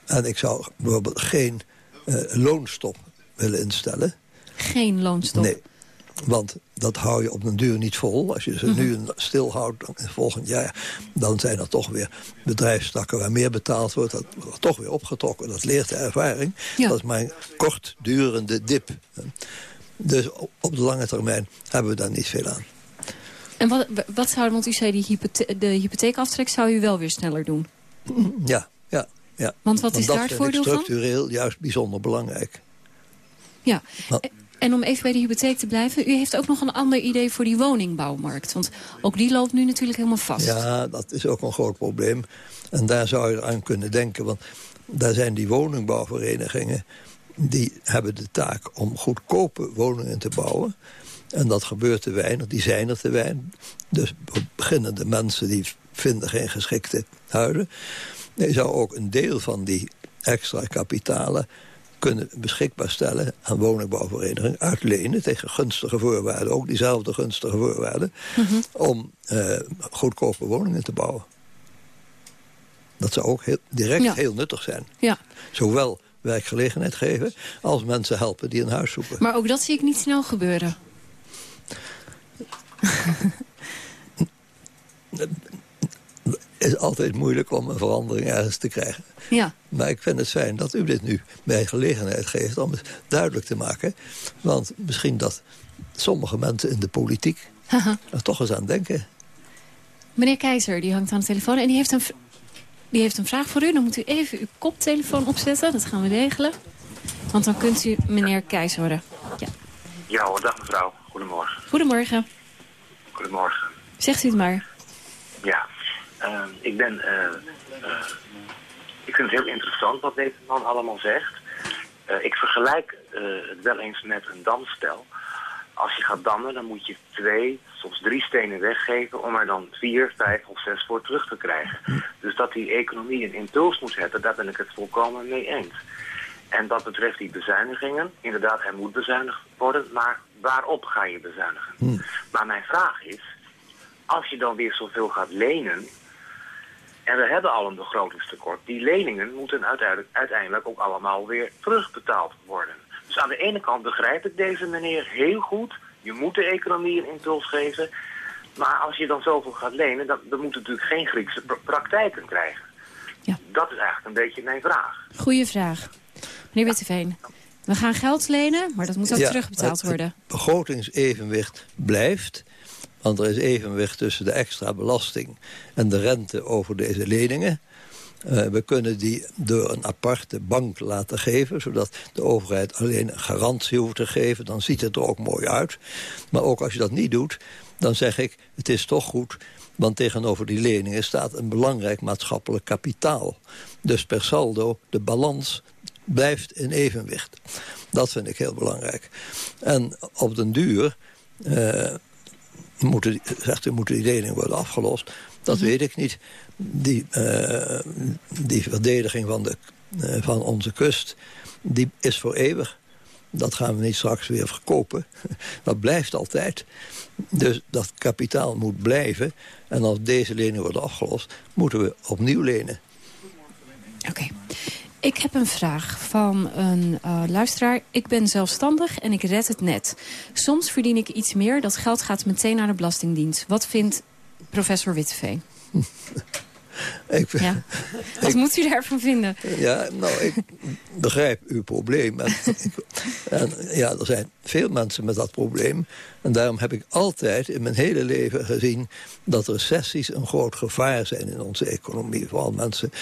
En ik zou bijvoorbeeld geen eh, loonstop willen instellen. Geen loonstop. Nee, want dat hou je op den duur niet vol. Als je ze Mhm. nu stilhoudt volgend jaar... dan zijn er toch weer bedrijfstakken waar meer betaald wordt. Dat wordt toch weer opgetrokken. Dat leert de ervaring. Ja. Dat is maar een kortdurende dip. Dus op de lange termijn hebben we daar niet veel aan. En wat, wat zou, want u zei die hypothe de hypotheekaftrek zou u wel weer sneller doen. Ja, ja. ja. Want wat is dat daar het voordeel van? structureel juist bijzonder belangrijk. Ja. Want- En om even bij de hypotheek te blijven, u heeft ook nog een ander idee voor die woningbouwmarkt. Want ook die loopt nu natuurlijk helemaal vast. Ja, dat is ook een groot probleem. En daar zou je aan kunnen denken. Want daar zijn die woningbouwverenigingen... die hebben de taak om goedkope woningen te bouwen. En dat gebeurt te weinig, die zijn er te weinig. Dus beginnende mensen die vinden geen geschikte huizen. Je zou ook een deel van die extra kapitalen kunnen beschikbaar stellen aan woningbouwverenigingen. Uitlenen tegen gunstige voorwaarden, ook diezelfde gunstige voorwaarden. Om eh, goedkope woningen te bouwen. Dat zou ook heel, direct Ja. heel nuttig zijn. Ja. Zowel werkgelegenheid geven als mensen helpen die een huis zoeken. Maar ook dat zie ik niet snel gebeuren. Het is altijd moeilijk om een verandering ergens te krijgen. Ja. Maar ik vind het fijn dat u dit nu bij gelegenheid geeft om het duidelijk te maken. Want misschien dat sommige mensen in de politiek er toch eens aan denken. Meneer Keizer, die hangt aan de telefoon en die heeft, een, die heeft een vraag voor u. Dan moet u even uw koptelefoon opzetten. Dat gaan we regelen. Want dan kunt u meneer Keizer horen. Ja. Ja hoor, dag mevrouw. Goedemorgen. Goedemorgen. Goedemorgen. Zegt u het maar. Ja, ehm, ik ben... eh, eh, ik vind het heel interessant wat deze man allemaal zegt. Eh, ik vergelijk het wel eens met een damstel. Als je gaat dammen, dan moet je twee, soms drie stenen weggeven... om er dan vier, vijf of zes voor terug te krijgen. Dus dat die economie een impuls moet hebben, daar ben ik het volkomen mee eens. En wat betreft die bezuinigingen, inderdaad, er moet bezuinigd worden... maar waarop ga je bezuinigen? Maar mijn vraag is, als je dan weer zoveel gaat lenen... en we hebben al een begrotingstekort... die leningen moeten uiteindelijk, uiteindelijk ook allemaal weer terugbetaald worden. Dus aan de ene kant begrijp ik deze meneer heel goed. Je moet de economie een impuls geven. Maar als je dan zoveel gaat lenen... dan, dan moet het natuurlijk geen Griekse pra- praktijken krijgen. Ja. Dat is eigenlijk een beetje mijn vraag. Goeie vraag. Meneer Witteveen, we gaan geld lenen, maar dat moet ook Ja, terugbetaald het- worden. Het begrotingsevenwicht blijft. Want er is evenwicht tussen de extra belasting en de rente over deze leningen. Eh, we kunnen die door een aparte bank laten geven... zodat de overheid alleen een garantie hoeft te geven. Dan ziet het er ook mooi uit. Maar ook als je dat niet doet, dan zeg ik... het is toch goed, want tegenover die leningen... staat een belangrijk maatschappelijk kapitaal. Dus per saldo, de balans blijft in evenwicht. Dat vind ik heel belangrijk. En op den duur... eh, moeten, zegt u, moeten die leningen worden afgelost. Dat weet ik niet. Die, eh, die verdediging van, de, eh, van onze kust, die is voor eeuwig. Dat gaan we niet straks weer verkopen. Dat blijft altijd. Dus dat kapitaal moet blijven. En als deze leningen worden afgelost, moeten we opnieuw lenen. Oké. Ik heb een vraag van een eh, luisteraar. Ik ben zelfstandig en ik red het net. Soms verdien ik iets meer. Dat geld gaat meteen naar de Belastingdienst. Wat vindt professor Witteveen? Ik, Ja. Wat moet u daarvan vinden? Ja, nou, ik begrijp uw probleem. En, ik- en ja, er zijn veel mensen met dat probleem. En daarom heb ik altijd in mijn hele leven gezien... dat recessies een groot gevaar zijn in onze economie. Vooral mensen,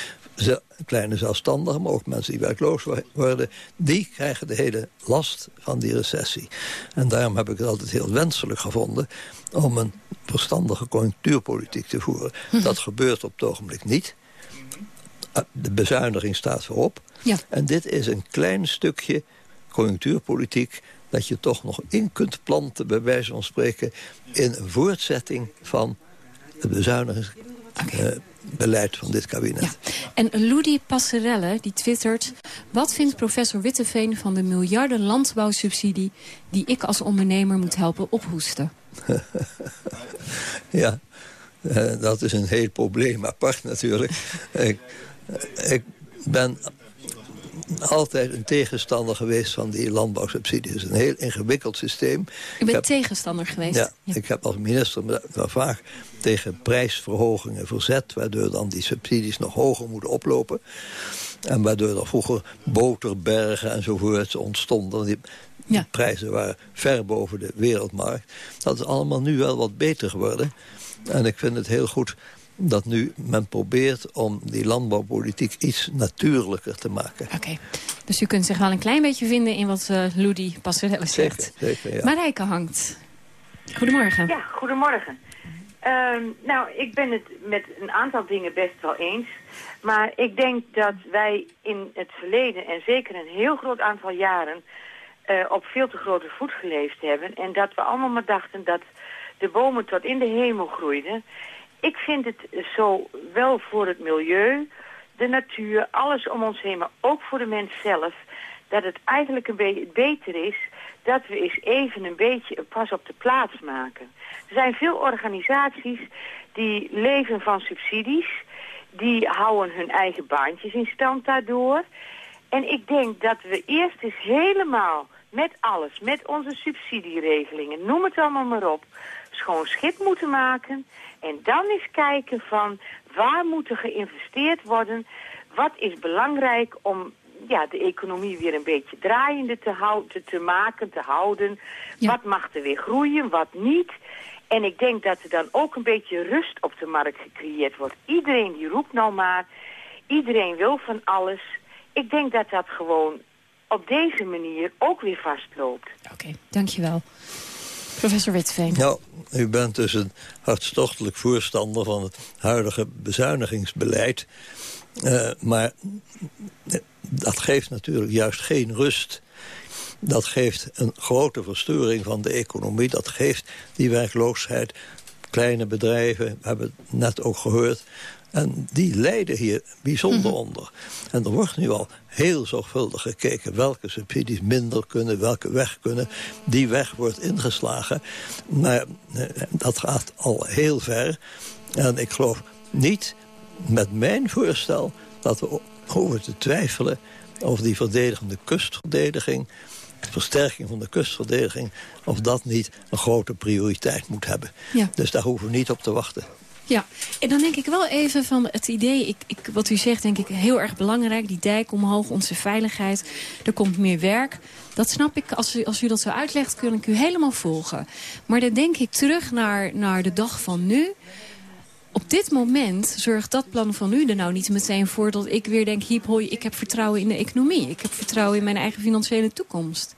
kleine zelfstandigen, maar ook mensen die werkloos wo- worden... die krijgen de hele last van die recessie. En daarom heb ik het altijd heel wenselijk gevonden... om een verstandige conjunctuurpolitiek te voeren. Dat gebeurt op het ogenblik niet. Uh, de bezuiniging staat voorop. Ja. En dit is een klein stukje conjunctuurpolitiek... dat je toch nog in kunt planten, bij wijze van spreken... in een voortzetting van het bezuinigingsbeleid van dit kabinet. En Ludi Passerelle die twittert... Wat vindt professor Witteveen van de miljarden landbouwsubsidie... die ik als ondernemer moet helpen ophoesten? Ja, eh, dat is een heel probleem apart natuurlijk. ik, ik ben altijd een tegenstander geweest van die landbouwsubsidies. Het is een heel ingewikkeld systeem. U Ik bent tegenstander geweest? Ja, ik heb als minister me vaak tegen prijsverhogingen verzet... waardoor dan die subsidies nog hoger moeten oplopen. En waardoor er vroeger boterbergen enzovoort ontstonden. Die die prijzen waren ver boven de wereldmarkt. Dat is allemaal nu wel wat beter geworden. En ik vind het heel goed dat nu men probeert om die landbouwpolitiek iets natuurlijker te maken. Oké. Dus u kunt zich wel een klein beetje vinden in wat eh Ludi Passerelle zegt. Zeker, zeker, ja. Marijke hangt. Goedemorgen. Ja, goedemorgen. Ehm, nou, ik ben het met een aantal dingen best wel eens. Maar ik denk dat wij in het verleden, en zeker een heel groot aantal jaren... eh, op veel te grote voet geleefd hebben. En dat we allemaal maar dachten dat de bomen tot in de hemel groeiden. Ik vind het zo wel voor het milieu, de natuur, alles om ons heen... maar ook voor de mens zelf, dat het eigenlijk een beetje beter is... dat we eens even een beetje een pas op de plaats maken. Er zijn veel organisaties die leven van subsidies... die houden hun eigen baantjes in stand daardoor... En ik denk dat we eerst eens helemaal met alles, met onze subsidieregelingen, noem het allemaal maar op, schoon schip moeten maken. En dan eens kijken van waar moet er geïnvesteerd worden, wat is belangrijk om ja, de economie weer een beetje draaiende te, houden, te maken, te houden. Wat mag er weer groeien, wat niet. En ik denk dat er dan ook een beetje rust op de markt gecreëerd wordt. Iedereen die roept nou maar, iedereen wil van alles. Ik denk dat dat gewoon op deze manier ook weer vastloopt. Dankjewel. Professor Witteveen. Nou, u bent dus een hartstochtelijk voorstander van het huidige bezuinigingsbeleid. Eh, maar dat geeft natuurlijk juist geen rust. Dat geeft een grote verstoring van de economie. Dat geeft die werkloosheid. Kleine bedrijven, we hebben het net ook gehoord. En die lijden hier bijzonder onder. En er wordt nu al heel zorgvuldig gekeken... welke subsidies minder kunnen, welke weg kunnen. Die weg wordt ingeslagen. Maar eh, dat gaat al heel ver. En ik geloof niet met mijn voorstel... dat we hoeven te twijfelen over die verdedigende kustverdediging... versterking van de kustverdediging... of dat niet een grote prioriteit moet hebben. Ja. Dus daar hoeven we niet op te wachten. Ja, en dan denk ik wel even van het idee, ik, ik, wat u zegt denk ik heel erg belangrijk. Die dijk omhoog, onze veiligheid, er komt meer werk. Dat snap ik, als u, als u dat zo uitlegt, kun ik u helemaal volgen. Maar dan denk ik terug naar, naar de dag van nu. Op dit moment zorgt dat plan van u er nou niet meteen voor... dat ik weer denk, hiep hoi, ik heb vertrouwen in de economie. Ik heb vertrouwen in mijn eigen financiële toekomst.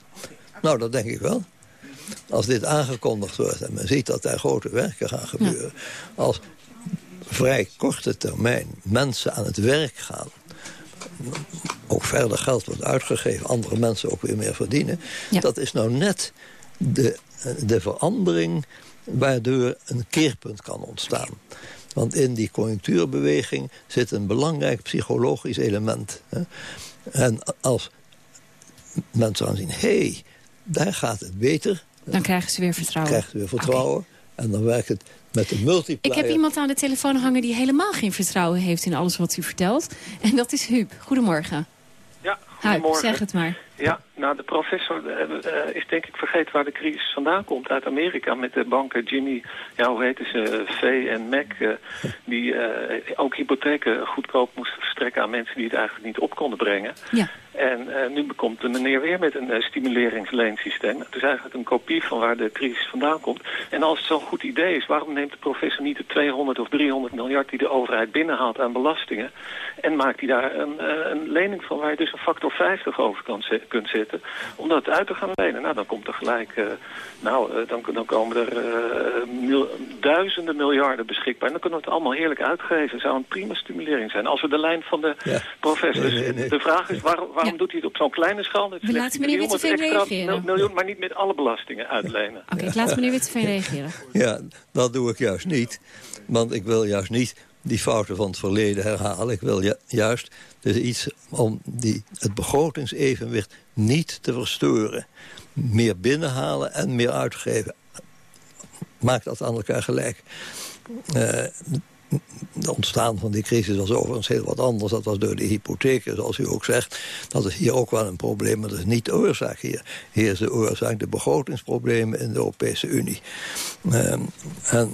Nou, dat denk ik wel. Als dit aangekondigd wordt en men ziet dat daar grote werken gaan gebeuren... als vrij korte termijn mensen aan het werk gaan... ook verder geld wordt uitgegeven, andere mensen ook weer meer verdienen... dat is nou net de, de verandering waardoor een keerpunt kan ontstaan. Want in die conjunctuurbeweging zit een belangrijk psychologisch element. Hè. En als mensen gaan zien, hé, hey, daar gaat het beter. Dan krijgen ze weer vertrouwen. krijgen ze weer vertrouwen. En dan werkt het met de multiplier. Ik heb iemand aan de telefoon hangen die helemaal geen vertrouwen heeft in alles wat u vertelt. En dat is Huub. Goedemorgen. Ja, Huub, goedemorgen. zeg het maar. Ja, nou de professor eh, eh, is denk ik vergeten waar de crisis vandaan komt. Uit Amerika met de banken Jimmy, ja hoe heet ze, V en Mac. eh, die eh, ook hypotheken goedkoop moesten verstrekken aan mensen die het eigenlijk niet op konden brengen. Ja. En eh, nu komt de meneer weer met een uh, stimuleringsleensysteem. Het is eigenlijk een kopie van waar de crisis vandaan komt. En als het zo'n goed idee is, waarom neemt de professor niet de 200 of 300 miljard die de overheid binnenhaalt aan belastingen en maakt hij daar een, uh, een lening van waar je dus een factor 50 over kan zet, kunt zetten om dat uit te gaan lenen. Nou, dan komt er gelijk, nou, dan, dan komen er mil, duizenden miljarden beschikbaar. En dan kunnen we het allemaal heerlijk uitgeven. Het zou een prima stimulering zijn. Als we de lijn van de ja. professor... Nee, nee, nee. De vraag is, waarom, waarom ja. doet hij het op zo'n kleine schaal? We laten meneer Witteveen reageren. miljoen, maar niet met alle belastingen uitlenen. Oké, okay, ik laat meneer Witteveen reageren. Ja, dat doe ik juist niet. Want ik wil juist niet die fouten van het verleden herhalen. Ik wil ju juist dus iets om die, het begrotingsevenwicht niet te verstoren. Meer binnenhalen en meer uitgeven. Maak dat aan elkaar gelijk. Uh, het ontstaan van die crisis was overigens heel wat anders. Dat was door de hypotheken, zoals u ook zegt. Dat is hier ook wel een probleem, maar dat is niet de oorzaak hier. Hier is de oorzaak de begrotingsproblemen in de Europese Unie. Um, en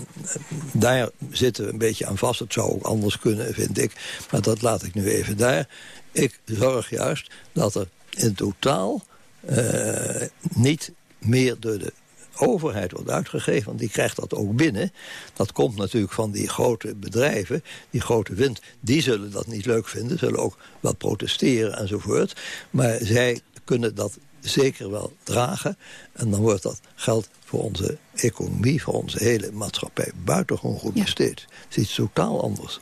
daar zitten we een beetje aan vast. Het zou ook anders kunnen, vind ik. Maar dat laat ik nu even daar. Ik zorg juist dat er in totaal uh, niet meer door de overheid wordt uitgegeven, want die krijgt dat ook binnen. Dat komt natuurlijk van die grote bedrijven, die grote wind. Die zullen dat niet leuk vinden, zullen ook wat protesteren enzovoort. Maar zij kunnen dat zeker wel dragen. En dan wordt dat geld voor onze economie, voor onze hele maatschappij buitengewoon goed besteed. Ja. Het is iets totaal anders.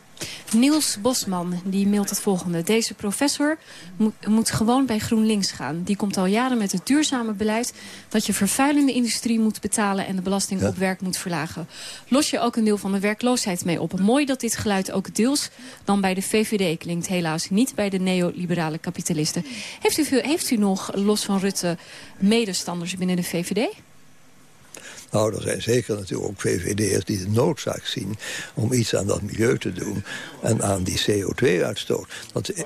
Niels Bosman die mailt het volgende. Deze professor moet, moet, gewoon bij GroenLinks gaan. Die komt al jaren met het duurzame beleid... dat je vervuilende industrie moet betalen... en de belasting ja. op werk moet verlagen. Los je ook een deel van de werkloosheid mee op. Mooi dat dit geluid ook deels dan bij de VVD klinkt. Helaas niet bij de neoliberale kapitalisten. Heeft u, heeft u nog, los van Rutte, medestanders binnen de VVD? Nou, er zijn zeker natuurlijk ook VVD'ers die de noodzaak zien... om iets aan dat milieu te doen en aan die CO2-uitstoot. Dat is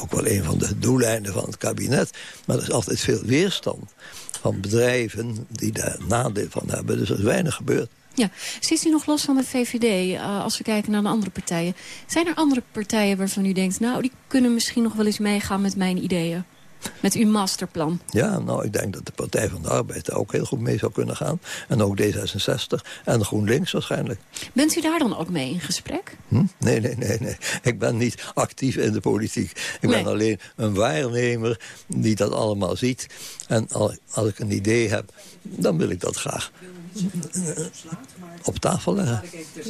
ook wel een van de doeleinden van het kabinet. Maar er is altijd veel weerstand van bedrijven die daar nadeel van hebben. Dus er is weinig gebeurd. Ja, zit u nog los van de VVD uh, als we kijken naar de andere partijen? Zijn er andere partijen waarvan u denkt... nou, die kunnen misschien nog wel eens meegaan met mijn ideeën? Met uw masterplan? Ja, nou, ik denk dat de Partij van de Arbeid daar ook heel goed mee zou kunnen gaan. En ook D66 en GroenLinks waarschijnlijk. Bent u daar dan ook mee in gesprek? Hm? Nee, nee, nee, nee. Ik ben niet actief in de politiek. Ik nee. ben alleen een waarnemer die dat allemaal ziet. En als ik een idee heb, dan wil ik dat graag op tafel leggen.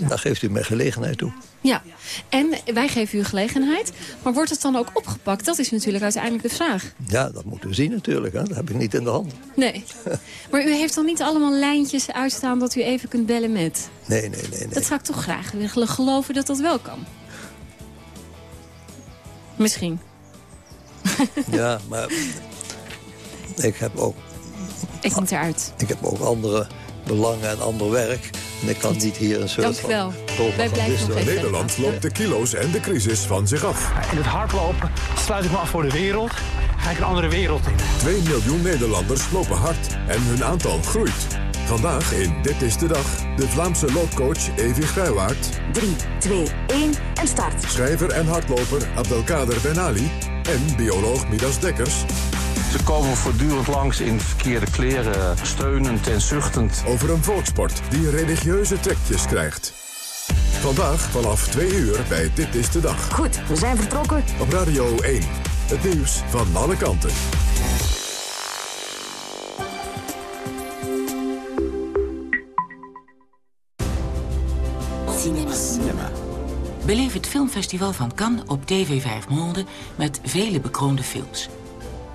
Daar geeft u mij gelegenheid toe. Ja, en wij geven u gelegenheid. Maar wordt het dan ook opgepakt? Dat is natuurlijk uiteindelijk de vraag. Ja, dat moeten we zien natuurlijk. Hè. Dat heb ik niet in de hand. Nee. Maar u heeft dan niet allemaal lijntjes uitstaan dat u even kunt bellen met? Nee, nee, nee. nee. Dat zou ik toch graag willen geloven dat dat wel kan. Misschien. Ja, maar ik heb ook... Ik moet eruit. Ik heb ook andere belangen en ander werk. En ik kan niet hier een soort Dank u wel. van... Wij blijven nog even Nederland loopt de kilo's en de crisis van zich af. In het hardlopen sluit ik me af voor de wereld. Ga ik een andere wereld in. 2 miljoen Nederlanders lopen hard en hun aantal groeit. Vandaag in Dit is de Dag de Vlaamse loopcoach Evi Grijwaard. 3, 2, 1 en start. Schrijver en hardloper Abdelkader Ben Ali. En bioloog Midas Dekkers. Ze komen voortdurend langs in verkeerde kleren, steunend en zuchtend. Over een volksport die religieuze trekjes krijgt. Vandaag vanaf 2 uur bij Dit is de Dag. Goed, we zijn vertrokken. Op Radio 1. Het nieuws van alle kanten. Cinema. Cinema. Beleef het filmfestival van Cannes op TV 5 Monde met vele bekroonde films.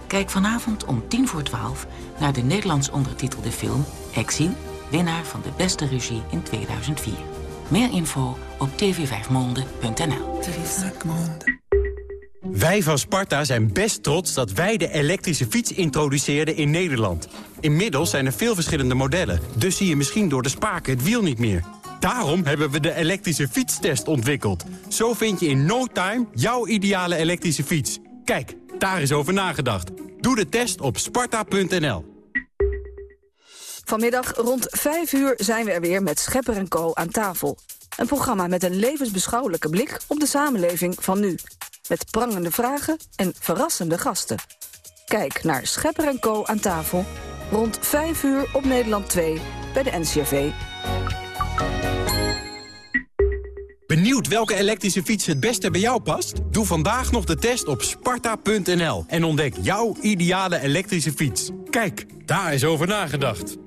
Kijk vanavond om tien voor twaalf naar de Nederlands ondertitelde film Exil winnaar van de beste regie in 2004. Meer info op tv5monde.nl. Wij van Sparta zijn best trots dat wij de elektrische fiets introduceerden in Nederland. Inmiddels zijn er veel verschillende modellen, dus zie je misschien door de spaken het wiel niet meer. Daarom hebben we de elektrische fietstest ontwikkeld. Zo vind je in no time jouw ideale elektrische fiets. Kijk, daar is over nagedacht. Doe de test op sparta.nl. Vanmiddag rond 5 uur zijn we er weer met Schepper en Co. aan tafel. Een programma met een levensbeschouwelijke blik op de samenleving van nu. Met prangende vragen en verrassende gasten. Kijk naar Schepper en Co. aan tafel. Rond 5 uur op Nederland 2 bij de NCRV. Benieuwd welke elektrische fiets het beste bij jou past? Doe vandaag nog de test op sparta.nl en ontdek jouw ideale elektrische fiets. Kijk, daar is over nagedacht.